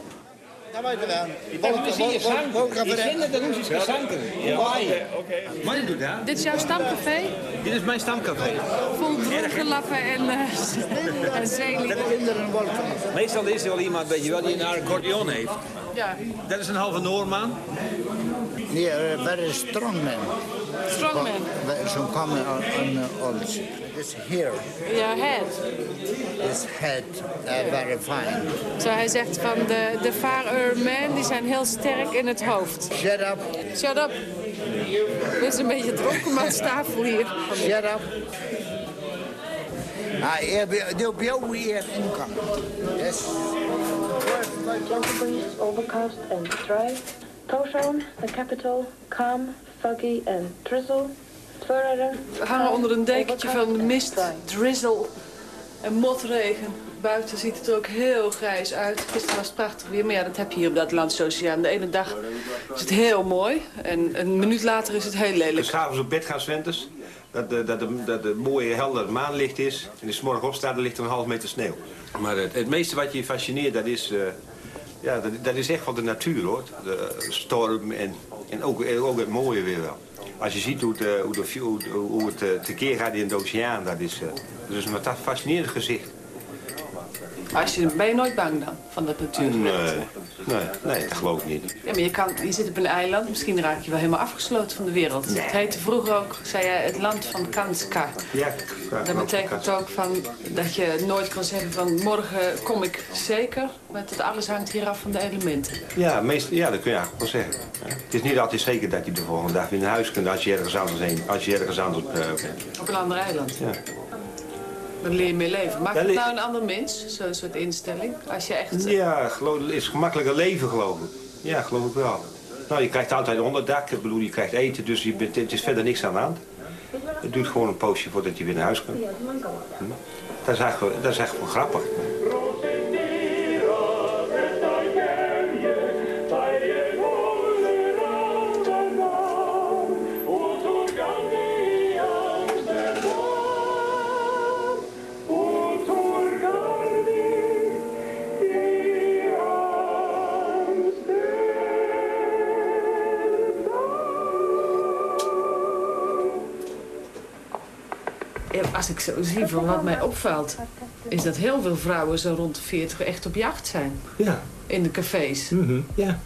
Dit is jouw stamcafé? Dit is mijn stamcafé. Vol dronkenlappen en, uh, en zeelieden. Meestal is er wel iemand weet je wel, die een accordeon heeft. Ja. Dat is een halve Noorman. Nee, uh, very strong man. Strong man? Som kommer on old This here. Ja, head. This head uh, very fine. Zo hij zegt van de, de Faroe-men die zijn heel sterk in het hoofd. Shut up. Shut up. Dit is een beetje dronkenmanstafel hier. Shut up. Ah, they'll be over here income. Yes. overcast and dry. Tórshavn, the capital, calm, foggy and drizzle. We hangen onder een dekentje van mist, drizzle en motregen. Buiten ziet het er ook heel grijs uit. Gisteren was het prachtig weer, maar ja, dat heb je hier op de Atlantische Oceaan. De ene dag is het heel mooi en een minuut later is het heel lelijk. Dus s'avonds op bed gaan zwenters, dat de, dat, de, dat de mooie helder maanlicht is. En als morgen opstaat, dan ligt er een half meter sneeuw. Maar het, het meeste wat je fascineert, dat is, uh, ja, dat, dat, is echt van de natuur, hoor. De storm en, en ook, ook het mooie weer wel. Als je ziet hoe het, hoe, de, hoe, het tekeer gaat in de oceaan, dat is, dat is een fascinerend gezicht. Als je, ben je nooit bang dan, van dat natuurgewicht? Nee, nee, nee, dat geloof ik niet. Ja, maar je, kan, je zit op een eiland, misschien raak je wel helemaal afgesloten van de wereld. Nee. Het heette vroeger ook, zei jij, het land van Kanska. Ja, Dat betekent ook van, dat je nooit kan zeggen van morgen kom ik zeker. Want het alles hangt hier af van de elementen. Ja, meest, ja dat kun je eigenlijk wel zeggen. Het is niet altijd zeker dat je de volgende dag weer naar huis kunt als je ergens anders heen, als je ergens anders uh, bent. Op een ander eiland. Ja. Dan leer je mee leven. Maakt het nou een ander mens, zo'n soort instelling? Als je echt... Ja, geloof, het is gemakkelijker leven, geloof ik. Ja, geloof ik wel. Nou, je krijgt altijd onderdak. Ik bedoel, je krijgt eten, dus je bent, het is verder niks aan de hand. Het duurt gewoon een poosje voordat je weer naar huis kunt. Hm? Dat, is dat is eigenlijk wel grappig. Als ik zo zie van wat mij opvalt, is dat heel veel vrouwen zo rond de 40 echt op jacht zijn. Ja. In de cafés. Mm -hmm. Ja.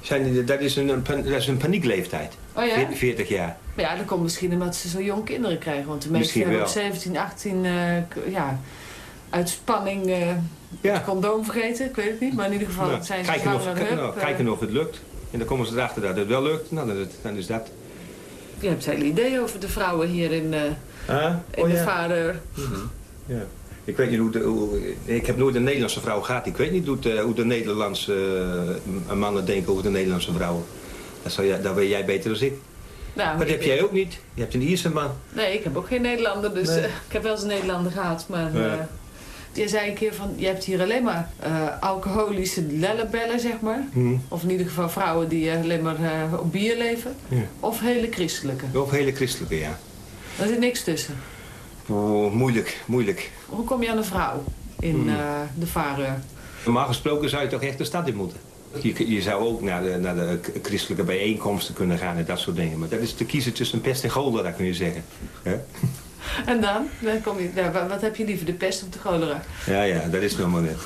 Zijn, dat, is een, een, dat is een paniekleeftijd. Oh ja? 40 jaar. Maar ja, dat komt misschien omdat ze zo jong kinderen krijgen. Want de meesten hebben op 17, 18 uh, ja, uit spanning uh, ja. het condoom vergeten. Ik weet het niet, maar in ieder geval nou, zijn ze kijken of, nou, kijken of het lukt. En dan komen ze erachter dat het wel lukt. Nou, dan, dan is dat. Je hebt hele idee over de vrouwen hier in... Uh, Ah, de ja. vader. Mm -hmm. ja. Ik weet niet hoe de, hoe, ik heb nooit een Nederlandse vrouw gehad. Ik weet niet hoe de, hoe de Nederlandse uh, mannen denken over de Nederlandse vrouwen. Dat, zou jij, dat weet jij beter dan ik. Nou, maar dat heb jij ook niet. Je hebt een Ierse man. Nee, ik heb ook geen Nederlander, dus nee. uh, ik heb wel eens een Nederlander gehad. Maar ja. uh, je zei een keer van, je hebt hier alleen maar alcoholische lellebellen, zeg maar. Hmm. Of in ieder geval vrouwen die alleen maar op bier leven. Ja. Of hele christelijke. Of hele christelijke, ja. Er zit niks tussen. Oh, moeilijk, moeilijk. Hoe kom je aan een vrouw in Hmm. de Vareur? Normaal gesproken zou je toch echt de stad in moeten. Je, je zou ook naar de, naar de christelijke bijeenkomsten kunnen gaan en dat soort dingen. Maar dat is te kiezen tussen pest en cholera, kun je zeggen. *laughs* En dan? dan kom je, wat heb je liever, de pest of de cholera? ja, ja dat is nog maar net.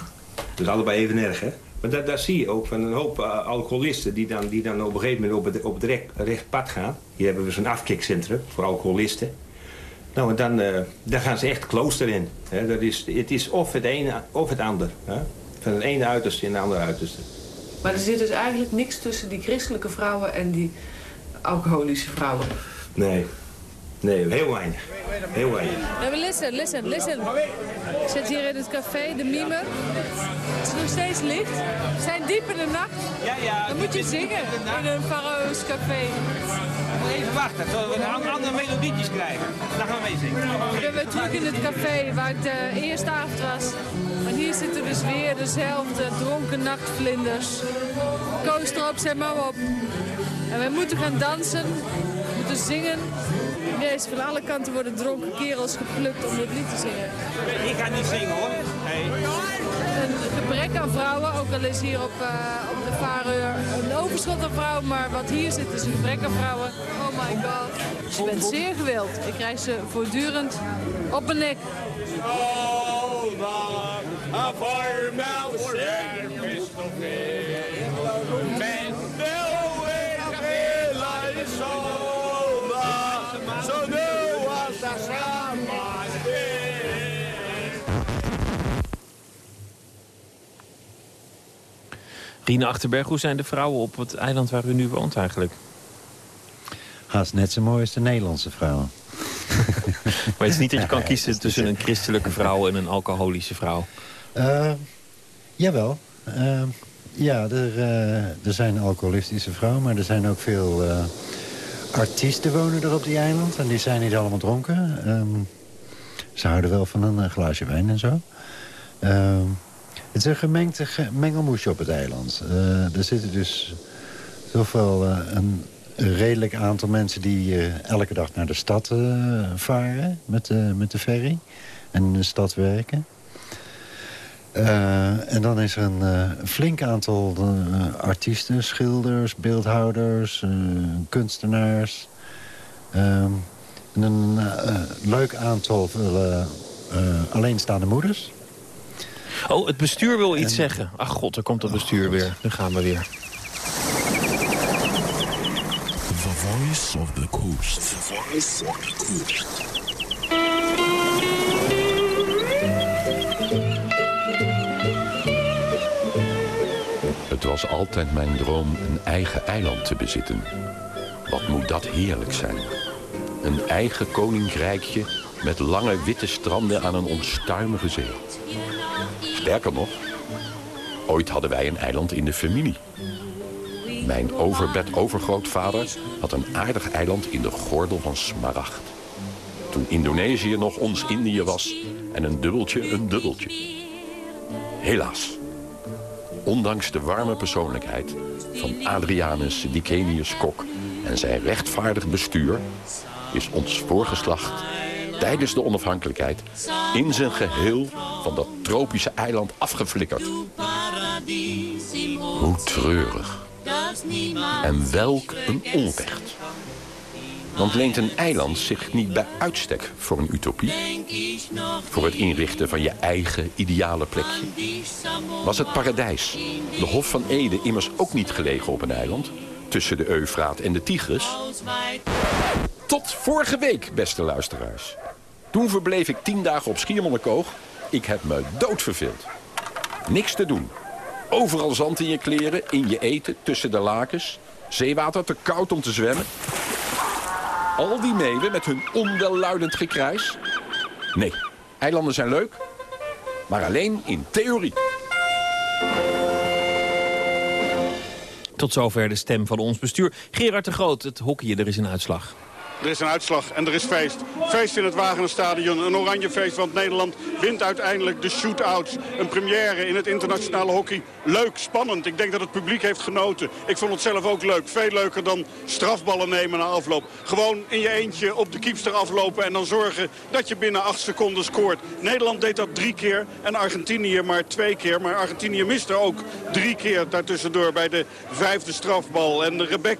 Dus allebei even erg, hè? Maar dat, daar zie je ook van een hoop uh, alcoholisten die dan, die dan op een gegeven moment op het, op het recht, recht pad gaan. Hier hebben we zo'n afkikcentrum voor alcoholisten. Nou, en dan, uh, dan gaan ze echt klooster in. Hè? Dat is, het is of het ene of het ander. Hè? Van het ene uiterste in het andere uiterste. Maar er zit dus eigenlijk niks tussen die christelijke vrouwen en die alcoholische vrouwen. Nee. Nee, heel weinig. Heel weinig. Listen, listen, listen. Ik zit hier in het café, de Mime. Het is nog steeds licht. We zijn diep in de nacht. Ja, ja. Dan moet je zingen in een Faroes café. Even wachten, tot we een andere melodietjes krijgen. Dan gaan we meezingen. Ik ben weer terug in het café waar het de eerste avond was. En hier zitten dus weer dezelfde dronken nachtvlinders. Koos erop, zet maar op. En wij moeten gaan dansen, we moeten zingen. Nee, van alle kanten worden dronken kerels geplukt om dit lied te zingen. Ik ga niet zingen hoor. Hey. Een gebrek aan vrouwen, ook al is hier op, uh, op de Vareur een overschot aan vrouwen, maar wat hier zit is een gebrek aan vrouwen. Oh my god. Je bent zeer gewild. Ik krijg ze voortdurend op mijn nek. Rine Achterberg, hoe zijn de vrouwen op het eiland waar u nu woont eigenlijk? Haast net zo mooi als de Nederlandse vrouwen. *laughs* maar het is niet dat je *laughs* kan kiezen tussen een christelijke vrouw en een alcoholische vrouw? Uh, jawel. Uh, ja, er, uh, er zijn alcoholistische vrouwen, maar er zijn ook veel artiesten wonen er op die eiland. En die zijn niet allemaal dronken. Um, ze houden wel van een glaasje wijn en zo. Het is een gemengd mengelmoesje op het eiland. Uh, er zitten dus zoveel uh, een redelijk aantal mensen die uh, elke dag naar de stad varen met, met de ferry. En in de stad werken. en dan is er een flink aantal artiesten, schilders, beeldhouders, kunstenaars. en een leuk aantal alleenstaande moeders. Oh, het bestuur wil iets en... zeggen. Ach god, er komt het bestuur oh, weer. Dan gaan we weer. The voice of the coast. The voice of the coast. Het was altijd mijn droom een eigen eiland te bezitten. Wat moet dat heerlijk zijn. Een eigen koninkrijkje met lange witte stranden aan een onstuimige zee. Sterker nog, ooit hadden wij een eiland in de familie. Mijn overbed-overgrootvader had een aardig eiland in de gordel van Smaragd. Toen Indonesië nog ons Indië was en een dubbeltje een dubbeltje. Helaas, ondanks de warme persoonlijkheid van Adrianus Dicenius Kok en zijn rechtvaardig bestuur... is ons voorgeslacht tijdens de onafhankelijkheid in zijn geheel van dat tropische eiland afgeflikkerd. Hoe treurig. En welk een onrecht. Want leent een eiland zich niet bij uitstek voor een utopie? Voor het inrichten van je eigen ideale plekje? Was het paradijs, de Hof van Ede, immers ook niet gelegen op een eiland? Tussen de Eufraat en de Tigris? Tot vorige week, beste luisteraars. Toen verbleef ik tien dagen op Schiermonnikoog. Ik heb me doodverveeld. Niks te doen. Overal zand in je kleren, in je eten, tussen de lakens. Zeewater te koud om te zwemmen. Al die meeuwen met hun onwelluidend gekrijs. Nee, eilanden zijn leuk, maar alleen in theorie. Tot zover de stem van ons bestuur. Gerard de Groot, het hockey, er is een uitslag. Er is een uitslag en er is feest. Feest in het Wagenerstadion. Een oranje feest, want Nederland wint uiteindelijk de shootouts. Een première in het internationale hockey. Leuk, spannend. Ik denk dat het publiek heeft genoten. Ik vond het zelf ook leuk. Veel leuker dan strafballen nemen na afloop. Gewoon in je eentje op de kiepster aflopen en dan zorgen dat je binnen acht seconden scoort. Nederland deed dat drie keer en Argentinië maar twee keer. Maar Argentinië miste ook drie keer daartussendoor bij de vijfde strafbal. En Rebecca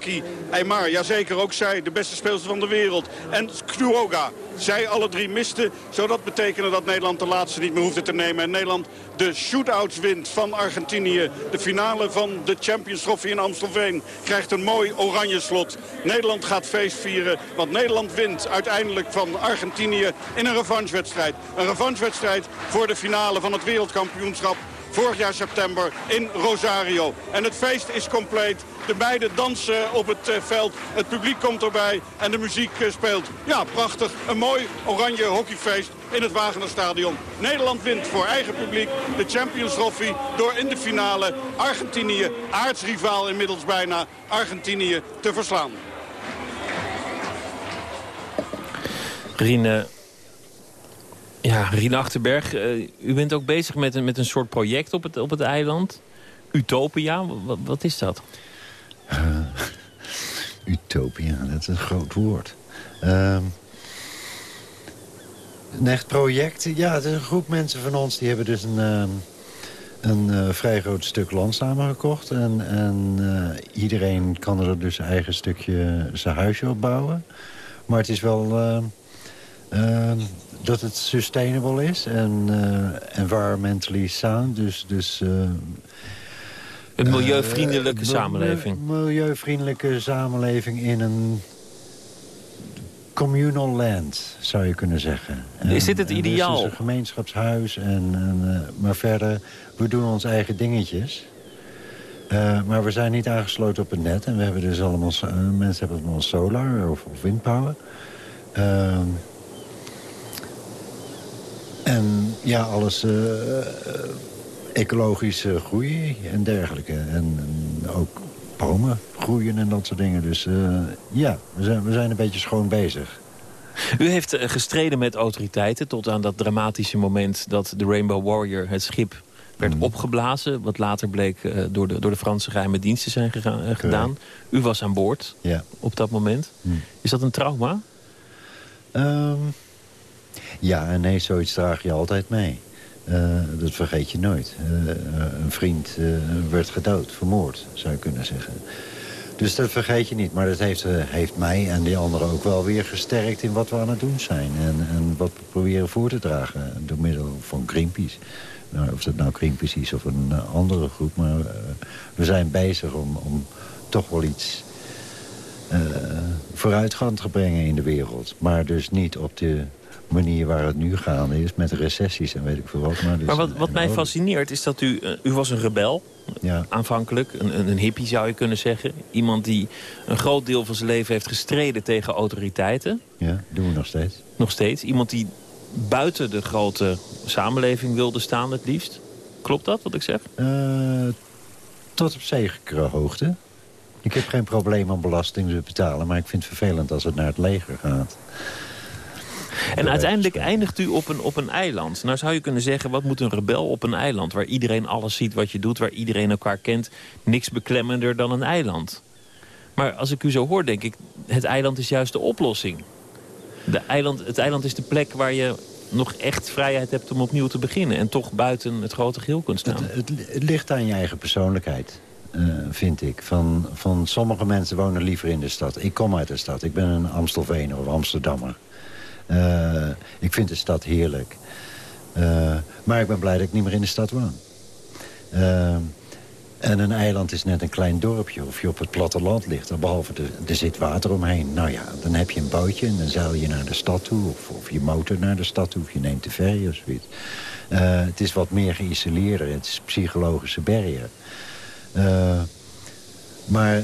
Aymar, jazeker ook zij, de beste speelster van de wereld. En Knuoga. Zij alle drie misten. Zou dat betekenen dat Nederland de laatste niet meer hoefde te nemen. En Nederland de shootouts wint van Argentinië. De finale van de Champions Trophy in Amstelveen krijgt een mooi oranje slot. Nederland gaat feest vieren. Want Nederland wint uiteindelijk van Argentinië in een revanchewedstrijd. Een revanchewedstrijd voor de finale van het wereldkampioenschap vorig jaar september in Rosario. En het feest is compleet. De meiden dansen op het eh, veld. Het publiek komt erbij en de muziek eh, speelt. Ja, prachtig. Een mooi oranje hockeyfeest in het Wagenerstadion. Nederland wint voor eigen publiek de Champions Trophy door in de finale Argentinië, aardsrivaal inmiddels bijna, Argentinië te verslaan. Rien, ja, Rien Achterberg, uh, u bent ook bezig met een, met een soort project op het, op het eiland. Utopia, wat, wat is dat? Uh, *laughs* utopia, dat is een groot woord. Uh, een echt project, ja, het is een groep mensen van ons... die hebben dus een, uh, een uh, vrij groot stuk land samengekocht. En, en iedereen kan er dus zijn eigen stukje zijn huisje op bouwen. Maar het is wel dat het sustainable is en uh, environmentally sound. Dus, dus, uh, een milieuvriendelijke uh, samenleving. milieuvriendelijke samenleving in een communal land, zou je kunnen zeggen. En, is dit het ideaal? Het is een gemeenschapshuis, en, en maar verder, we doen ons eigen dingetjes. maar we zijn niet aangesloten op het net. En we hebben dus allemaal, mensen hebben allemaal solar of, of windpower. Ehm, en ja, alles uh, ecologisch uh, groeien en dergelijke. En, en, ook bomen groeien en dat soort dingen. Dus uh, ja, we zijn, we zijn een beetje schoon bezig. U heeft gestreden met autoriteiten tot aan dat dramatische moment... dat de Rainbow Warrior, het schip, werd mm. opgeblazen. Wat later bleek door, de, door de Franse geheime diensten zijn gedaan. U was aan boord ja. op dat moment. Mm. Is dat een trauma? Um, ja en nee, zoiets draag je altijd mee. Uh, dat vergeet je nooit. Uh, een vriend werd gedood, vermoord, zou je kunnen zeggen. Dus dat vergeet je niet. Maar dat heeft, heeft mij en die anderen ook wel weer gesterkt... in wat we aan het doen zijn. En, en wat we proberen voor te dragen door middel van Greenpeace. Nou, of dat nou Greenpeace is of een andere groep. Maar we zijn bezig om, om toch wel iets... vooruitgang te brengen in de wereld. Maar dus niet op de manier waar het nu gaande is... met recessies en weet ik veel wat. Maar, dus maar wat, wat mij fascineert is dat u... Uh, u was een rebel, ja. aanvankelijk. Een, een, hippie zou je kunnen zeggen. Iemand die een groot deel van zijn leven heeft gestreden tegen autoriteiten. Ja, doen we nog steeds. Nog steeds. Iemand die buiten de grote samenleving wilde staan het liefst. Klopt dat, wat ik zeg? Uh, tot op zekere hoogte. Ik heb geen probleem om belasting te betalen... maar ik vind het vervelend als het naar het leger gaat. En uiteindelijk eindigt u op een, op een eiland. Nou zou je kunnen zeggen, wat moet een rebel op een eiland... waar iedereen alles ziet wat je doet, waar iedereen elkaar kent... niks beklemmender dan een eiland. Maar als ik u zo hoor, denk ik, het eiland is juist de oplossing. De eiland, het eiland is de plek waar je nog echt vrijheid hebt om opnieuw te beginnen. En toch buiten het grote geheel kunt staan. Het, het, het ligt aan je eigen persoonlijkheid. Uh, vind ik. Van, van sommige mensen wonen liever in de stad. Ik kom uit de stad. Ik ben een Amstelveener of Amsterdammer. Uh, ik vind de stad heerlijk. Uh, maar ik ben blij dat ik niet meer in de stad woon. Uh, en een eiland is net een klein dorpje of je op het platteland ligt. Behalve de, er zit water omheen. Nou ja, dan heb je een bootje en dan zeil je naar de stad toe. Of, of je motor naar de stad toe. Of je neemt de ferry of zoiets. het is wat meer geïsoleerder. Het is psychologische barrière. maar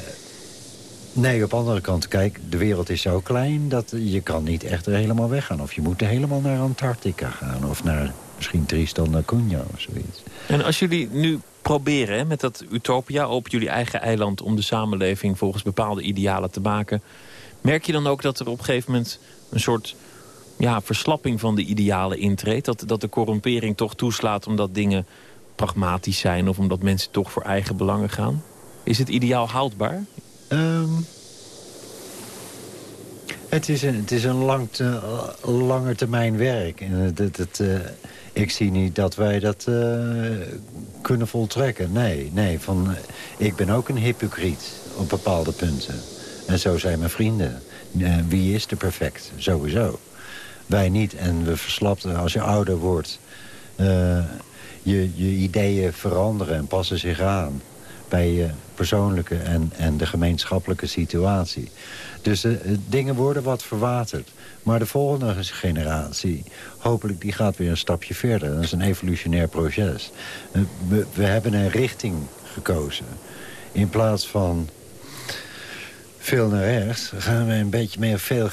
Nee, op de andere kant, kijk, de wereld is zo klein... dat je kan niet echt er helemaal weggaan. Of je moet helemaal naar Antarctica gaan. Of naar misschien Tristan da Cunha of zoiets. En als jullie nu proberen met dat utopia op jullie eigen eiland... om de samenleving volgens bepaalde idealen te maken... merk je dan ook dat er op een gegeven moment een soort ja, verslapping van de idealen intreedt? Dat, dat de corrumpering toch toeslaat omdat dingen pragmatisch zijn... of omdat mensen toch voor eigen belangen gaan? Is het ideaal houdbaar? Um, het is een, het is een lang te, lange termijn werk. En het, het, uh, ik zie niet dat wij dat uh, kunnen voltrekken. Nee, nee. Van, ik ben ook een hypocriet op bepaalde punten. En zo zijn mijn vrienden. Wie is er perfect? Sowieso. Wij niet. En we verslapten als je ouder wordt. je, je ideeën veranderen en passen zich aan bij je persoonlijke en, en de gemeenschappelijke situatie. Dus de uh, dingen worden wat verwaterd. Maar de volgende generatie, hopelijk, die gaat weer een stapje verder. Dat is een evolutionair proces. Uh, we, we, hebben een richting gekozen. In plaats van veel naar rechts, gaan we een beetje meer veel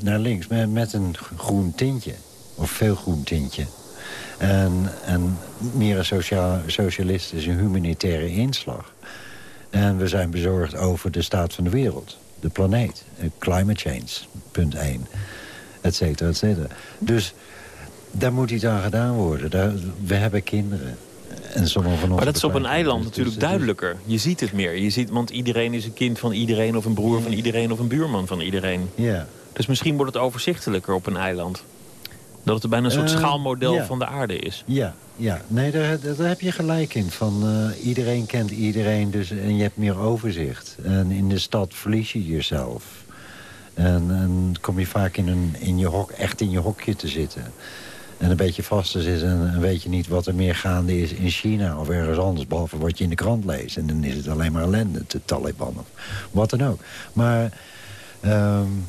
naar links. Met, met een groen tintje. Of veel groen tintje. En, en meer een sociaal, socialistische humanitaire inslag. En we zijn bezorgd over de staat van de wereld. De planeet. Climate change, punt 1. Et cetera, et cetera. Dus daar moet iets aan gedaan worden. Daar, we hebben kinderen. En sommige van ons maar dat is op een eiland natuurlijk duidelijker. Je ziet het meer. Je ziet, want iedereen is een kind van iedereen... of een broer van iedereen of een buurman van iedereen. Ja. Dus misschien wordt het overzichtelijker op een eiland. Dat het bijna een soort uh, schaalmodel ja. van de aarde is. Ja, ja. nee, daar, daar heb je gelijk in. Van, uh, iedereen kent iedereen dus, en je hebt meer overzicht. En in de stad verlies je jezelf. En, en kom je vaak in, een, in je hok, echt in je hokje te zitten. En een beetje vast te zitten en, weet je niet wat er meer gaande is in China of ergens anders. Behalve wat je in de krant leest. En dan is het alleen maar ellende, de Taliban of wat dan ook. Maar... Um,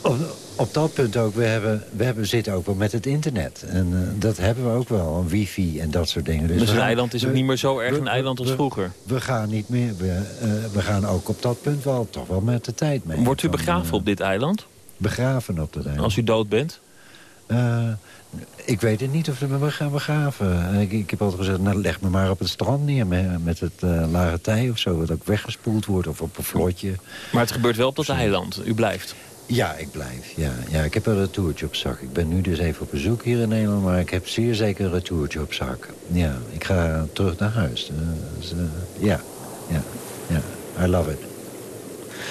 op, op dat punt ook, we, hebben, we hebben, zitten ook wel met het internet. En uh, dat hebben we ook wel, een wifi en dat soort dingen. Dus, dus een eiland is ook niet meer zo erg een eiland als we, vroeger? We gaan niet meer, we, uh, we gaan ook op dat punt wel toch wel met de tijd mee. Wordt u begraven uh, op dit eiland? Begraven op dat eiland. Als u dood bent? ik weet het niet of we me gaan begraven. Ik, ik heb altijd gezegd, nou, leg me maar op het strand neer met, met het lage tij of zo. Dat ook weggespoeld wordt of op een vlotje. Maar het gebeurt wel op dat eiland, u blijft? Ja, ik blijf. Ja. Ja, ik heb een retourtje op zak. Ik ben nu dus even op bezoek hier in Nederland... maar ik heb zeer zeker een retourtje op zak. Ja, ik ga terug naar huis. Uh, dus, uh, ja, ja, ja. I love it.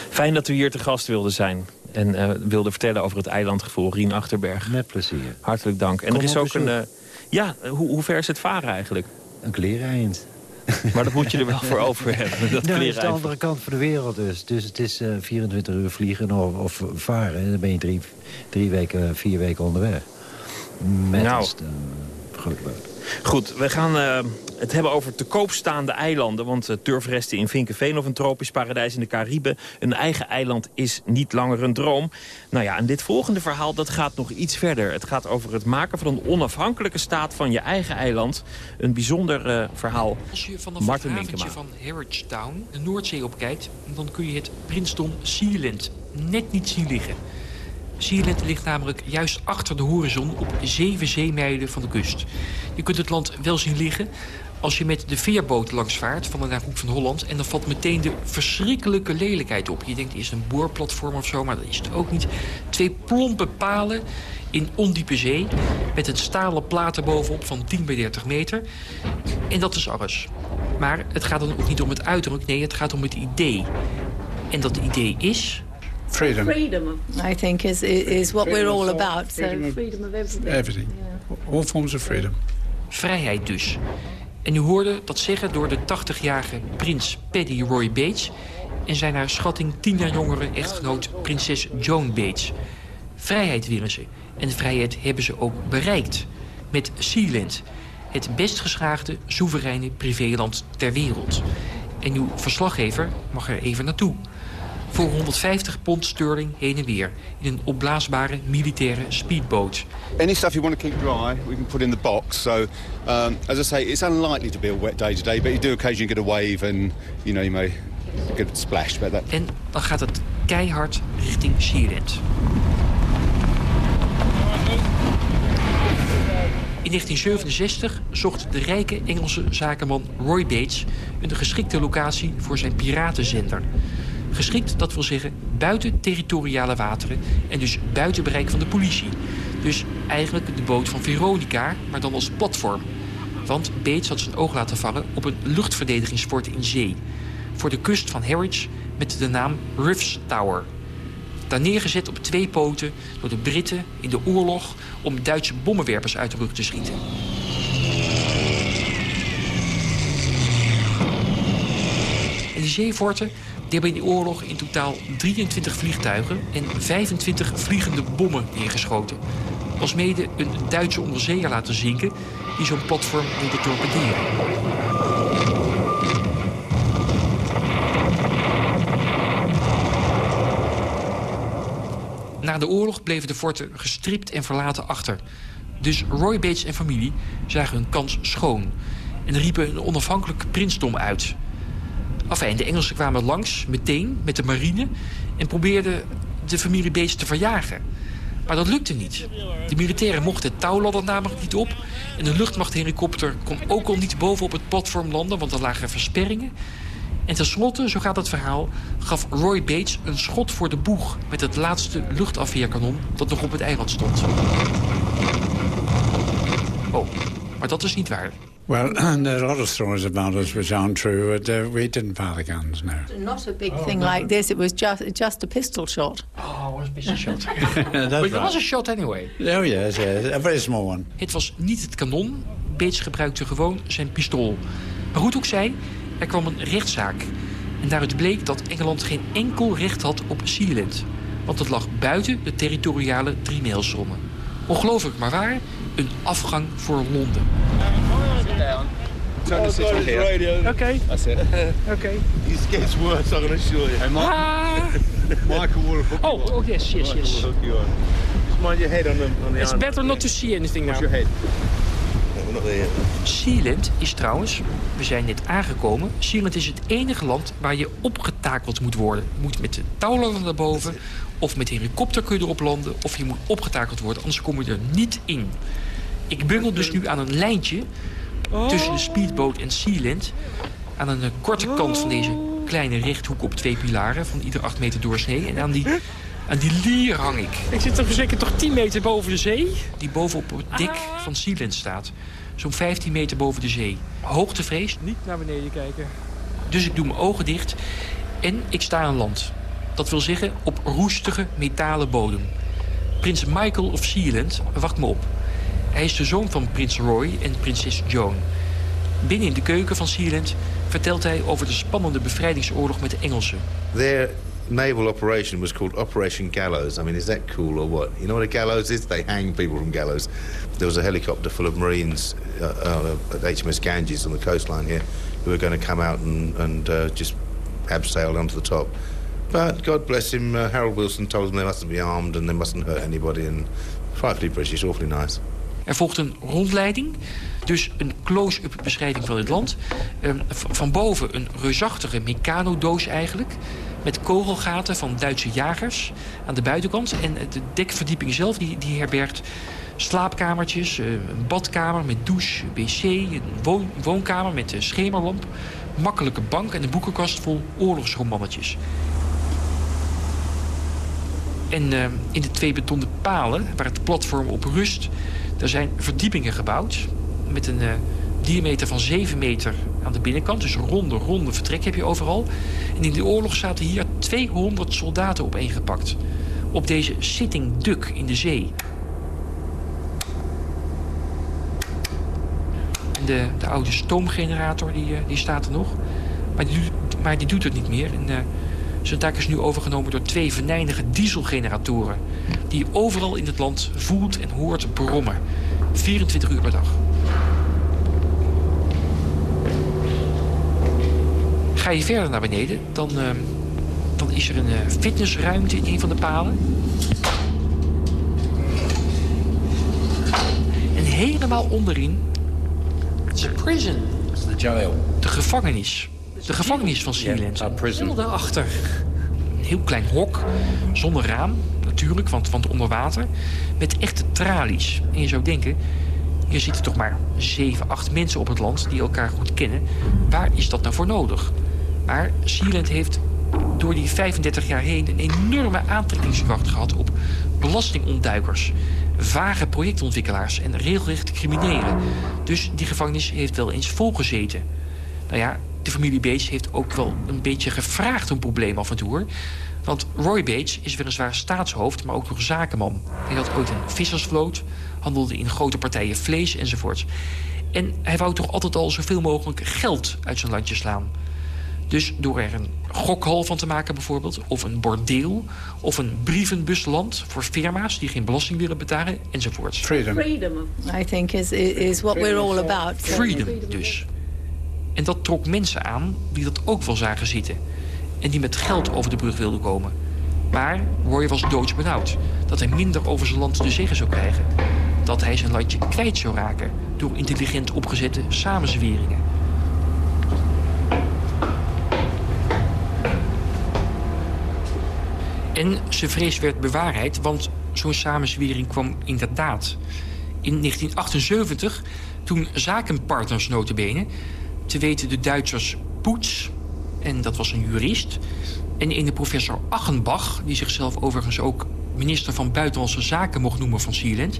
Fijn dat u hier te gast wilde zijn. En uh, wilde vertellen over het eilandgevoel Rien Achterberg. Met plezier. Hartelijk dank. En Kom er is ook bezoek. een... ja, hoe, hoe ver is het varen eigenlijk? Een klereneind. *laughs* Maar dat moet je er wel voor over hebben. Dat nou, is de andere kant van de wereld dus. Dus het is uh, 24 uur vliegen of, of varen. Dan ben je drie, drie weken, vier weken onderweg. Met Nou. een uh, groot boot. Goed, we gaan uh, het hebben over te koop staande eilanden. Want uh, turfresten in Vinkenveen of een tropisch paradijs in de Cariben... een eigen eiland is niet langer een droom. Nou ja, en dit volgende verhaal dat gaat nog iets verder. Het gaat over het maken van een onafhankelijke staat van je eigen eiland. Een bijzonder uh, verhaal. Als je vanaf Martin het haventje van Harwich Town de Noordzee opkijkt... dan kun je het Princeton Sealand net niet zien liggen. Sealand ligt namelijk juist achter de horizon op zeven zeemijlen van de kust. Je kunt het land wel zien liggen als je met de veerboot langs vaart van de Hoek van Holland... en dan valt meteen de verschrikkelijke lelijkheid op. Je denkt, is het een boorplatform of zo, maar dat is het ook niet. Twee plompe palen in ondiepe zee... met een stalen plaat erbovenop van 10 bij 30 meter. En dat is alles. Maar het gaat dan ook niet om het uiterlijk, nee, het gaat om het idee. En dat idee is... Freedom. Freedom, I think, is, is what we're all about. So Freedom of- freedom of everything. Everything. All forms of freedom. Vrijheid dus. En u hoorde dat zeggen door de 80-jarige prins Paddy Roy Bates... en zijn naar schatting 10 jaar jongere echtgenoot prinses Joan Bates. Vrijheid willen ze. En vrijheid hebben ze ook bereikt. Met Sealand. Het best geslaagde, soevereine privéland ter wereld. En uw verslaggever mag er even naartoe. Voor 150 pond sterling heen en weer. In een opblaasbare militaire speedboot. Any stuff you want to keep dry, we can put in the box. So, um, as I say, it's unlikely to be a wet day today, but you do occasionally get a wave and, you know, you may get a splash. But that... En dan gaat het keihard richting Sealand. 1967 zocht de rijke Engelse zakenman Roy Bates... een geschikte locatie voor zijn piratenzender. Geschikt, dat wil zeggen, buiten territoriale wateren... en dus buiten bereik van de politie. Dus eigenlijk de boot van Veronica, maar dan als platform. Want Bates had zijn oog laten vangen op een luchtverdedigingsfort in zee. Voor de kust van Harwich met de naam Ruff's Tower. Daar neergezet op twee poten door de Britten in de oorlog... om Duitse bommenwerpers uit de rug te schieten. En die zeeforten die hebben in die oorlog in totaal 23 vliegtuigen... en 25 vliegende bommen neergeschoten. Als mede een Duitse onderzeeër laten zinken... die zo'n platform wilde torpederen. Na de oorlog bleven de forten gestript en verlaten achter. Dus Roy Bates en familie zagen hun kans schoon... en riepen een onafhankelijk prinsdom uit. Enfin, de Engelsen kwamen langs, meteen, met de marine... en probeerden de familie Bates te verjagen. Maar dat lukte niet. De militairen mochten het touwladder namelijk niet op... en de luchtmachthelikopter kon ook al niet boven op het platform landen... want er lagen versperringen... En tenslotte, zo gaat het verhaal, gaf Roy Bates een schot voor de boeg... met het laatste luchtafweerkanon dat nog op het eiland stond. Oh, maar dat is niet waar. Well, and *clears throat* there are a lot of stories about us which aren't true. But, uh, we didn't fire the guns, no. Not a big thing like this. It was just just a pistol shot. Oh, it was a *laughs* pistol shot. That's *laughs* But it was a shot anyway. Oh, yes, yes. A very small one. Het was niet het kanon. Bates gebruikte gewoon zijn pistool. Maar hoe het ook zij, er kwam een rechtszaak. En daaruit bleek dat Engeland geen enkel recht had op Sealand. Want het lag buiten de territoriale driemeelzone. Ongelooflijk maar waar, een afgang voor Londen. Turn the signal here. Okay. That's it. Okay. It gets worse, I'm going to assure you. Hey, Ah. Michael will hook Oh, oh yes, yes, Michael yes. will hook you on. Just mind your head on the, on the It's better not to see anything now. your head? Sealand is trouwens, we zijn net aangekomen... Sealand is het enige land waar je opgetakeld moet worden. Je moet met de touwladder naar boven... of met een helikopter kun je erop landen... of je moet opgetakeld worden, anders kom je er niet in. Ik bungel dus nu aan een lijntje... tussen de speedboot en Sealand... aan een eh, korte kant van deze kleine rechthoek op twee pilaren... van ieder 8 meter doorsnee. En aan die, aan die lier hang ik. Ik zit toch zeker toch 10 meter boven de zee? Die bovenop het dek van Sealand staat. Zo'n 15 meter boven de zee. Hoogtevrees. Niet naar beneden kijken. Dus ik doe mijn ogen dicht en ik sta aan land. Dat wil zeggen op roestige metalen bodem. Prins Michael of Sealand wacht me op. Hij is de zoon van prins Roy en prinses Joan. Binnen in de keuken van Sealand vertelt hij over de spannende bevrijdingsoorlog met de Engelsen. Their naval operation was called Operation Gallows. I mean, is that cool or what? You know what a gallows is? They hang people from gallows. There was a helicopter full of Marines uh, uh, at HMS Ganges on the coastline here who were going to come out and, and uh, just abseil onto the top. But God bless him, uh, Harold Wilson told them they mustn't be armed and they mustn't hurt anybody. And frightfully British, awfully nice. Er volgt een rondleiding, dus een close-up beschrijving van het land. Ehm, van boven een reusachtige mecanodoos eigenlijk... met kogelgaten van Duitse jagers aan de buitenkant. En de dekverdieping zelf die, die herbergt slaapkamertjes, eh, een badkamer met douche, wc... een woon- woonkamer met schemerlamp, makkelijke bank... en een boekenkast vol oorlogsromannetjes. En eh, in de twee betonnen palen, waar het platform op rust... daar zijn verdiepingen gebouwd met een eh, diameter van 7 meter aan de binnenkant. Dus ronde, ronde vertrek heb je overal. En in de oorlog zaten hier 200 soldaten opeengepakt. Op deze sitting duck in de zee. En de, de oude stoomgenerator die, eh, die staat er nog. Maar die, maar die doet het niet meer. En, eh, zijn taak is nu overgenomen door twee venijnige dieselgeneratoren... die je overal in het land voelt en hoort brommen. 24 uur per dag. Ga je verder naar beneden, dan, eh, dan is er een eh, fitnessruimte in een van de palen. En helemaal onderin prison. The jail. De gevangenis. De gevangenis van Sealand. Ja, prison. Heel daarachter. Een heel klein hok, zonder raam, natuurlijk, want, want onder water. Met echte tralies. En je zou denken, Hier zitten toch maar 7, 8 mensen op het land die elkaar goed kennen. Waar is dat nou voor nodig? Maar Sealand heeft door die 35 jaar heen een enorme aantrekkingskracht gehad op belastingontduikers, vage projectontwikkelaars en regelrechte criminelen. Dus die gevangenis heeft wel eens volgezeten. Nou ja, de familie Bates heeft ook wel een beetje gevraagd een probleem af en toe. Want Roy Bates is weliswaar staatshoofd, maar ook nog zakenman. Hij had ooit een vissersvloot, handelde in grote partijen vlees enzovoort. En hij wou toch altijd al zoveel mogelijk geld uit zijn landje slaan. Dus door er een gokhal van te maken bijvoorbeeld... of een bordeel, of een brievenbusland voor firma's... die geen belasting willen betalen, enzovoort. Freedom. Freedom, I think, is, is what we're all about. Freedom dus. En dat trok mensen aan die dat ook wel zagen zitten. En die met geld over de brug wilden komen. Maar Roy was doodsbenauwd. Dat hij minder over zijn land te zeggen zou krijgen. Dat hij zijn landje kwijt zou raken door intelligent opgezette samenzweringen. En zijn vrees werd bewaarheid, want zo'n samenzwering kwam inderdaad. In 1978, toen zakenpartners notabene... te weten de Duitsers Poets, en dat was een jurist... en de professor Achenbach, die zichzelf overigens ook... minister van Buitenlandse Zaken mocht noemen van Sealand...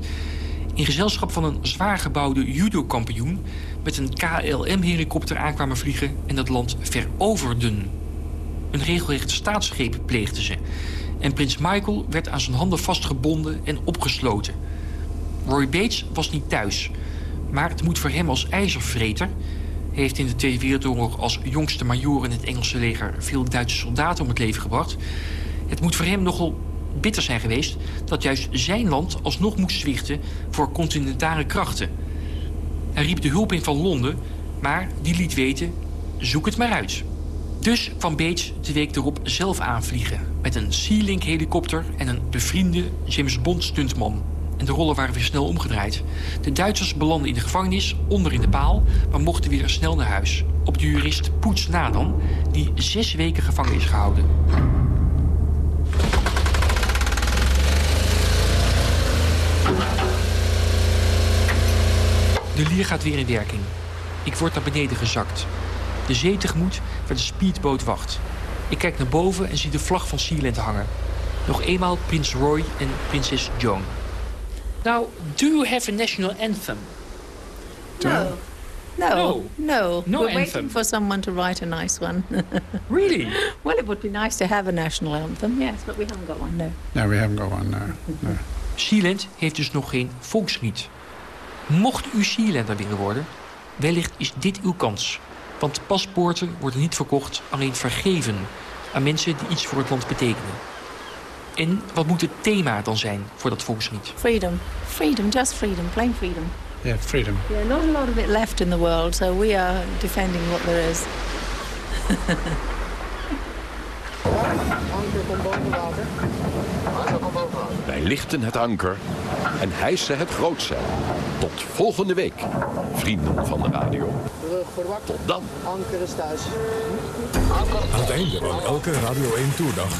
in gezelschap van een zwaar gebouwde judo-kampioen... met een KLM-helikopter aankwamen vliegen en dat land veroverden. Een regelrecht staatsgreep pleegden ze... En prins Michael werd aan zijn handen vastgebonden en opgesloten. Roy Bates was niet thuis. Maar het moet voor hem als ijzervreter... heeft in de Tweede als jongste majoor in het Engelse leger... veel Duitse soldaten om het leven gebracht. Het moet voor hem nogal bitter zijn geweest... dat juist zijn land alsnog moest zwichten voor continentale krachten. Hij riep de hulp in van Londen, maar die liet weten... zoek het maar uit. Dus kwam Bates de week erop zelf aanvliegen... met een Sea-Link helikopter en een bevriende James Bond stuntman. En de rollen waren weer snel omgedraaid. De Duitsers belanden in de gevangenis, onder in de paal... maar mochten weer snel naar huis. Op de jurist Poets Nadan, die zes weken gevangen is gehouden. De lier gaat weer in werking. Ik word naar beneden gezakt. De zee tegemoet waar de speedboot wacht. Ik kijk naar boven en zie de vlag van Sealand hangen. Nog eenmaal prins Roy en prinses Joan. Now, do you have a national anthem? No. No, No. no. No We're anthem. waiting for someone to write a nice one. *laughs* really? Well, it would be nice to have a national anthem, yes, but we haven't got one, no. No, we haven't got one, no. no. Sealand heeft dus nog geen volkslied. Mocht u Sealander willen worden, wellicht is dit uw kans. Want paspoorten worden niet verkocht, alleen vergeven... aan mensen die iets voor het land betekenen. En wat moet het thema dan zijn voor dat volkslied? Freedom. Freedom, just freedom, plain freedom. Yeah, freedom. Yeah, not a lot of it left in the world, so we are defending what there is. Wij lichten het anker en hijsen het grootzeil. Tot volgende week, vrienden van de radio. Tot dan. Anker is thuis. Aan het einde van elke Radio 1 Toerdag.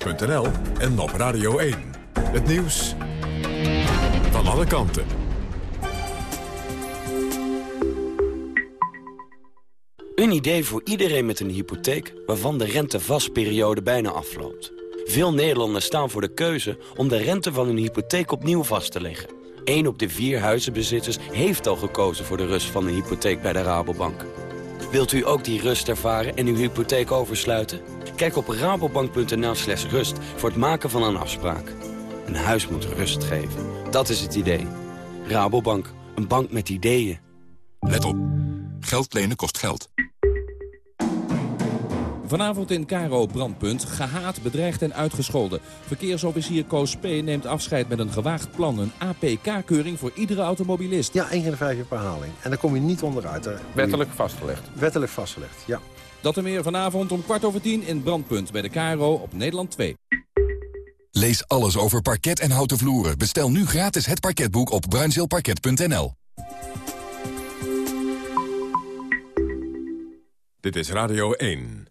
nos.nl en op Radio 1. Het nieuws van alle kanten. Een idee voor iedereen met een hypotheek waarvan de rentevastperiode bijna afloopt. Veel Nederlanders staan voor de keuze om de rente van hun hypotheek opnieuw vast te leggen. Eén op de vier huizenbezitters heeft al gekozen voor de rust van een hypotheek bij de Rabobank. Wilt u ook die rust ervaren en uw hypotheek oversluiten? Kijk op rabobank.nl slash rust voor het maken van een afspraak. Een huis moet rust geven. Dat is het idee. Rabobank, een bank met ideeën. Let op. Geld lenen kost geld. Vanavond in Karo Brandpunt. Gehaat, bedreigd en uitgescholden. Verkeersofficier Koos P. neemt afscheid met een gewaagd plan. Een APK-keuring voor iedere automobilist. Ja, één keer de vijf jaar per herhaling. En daar kom je niet onderuit. Hè. Wettelijk vastgelegd. Wettelijk vastgelegd, ja. Dat en meer vanavond om kwart over tien in Brandpunt bij de Karo op Nederland 2. Lees alles over parket en houten vloeren. Bestel nu gratis het parketboek op bruinzeelparket.nl. Dit is Radio 1.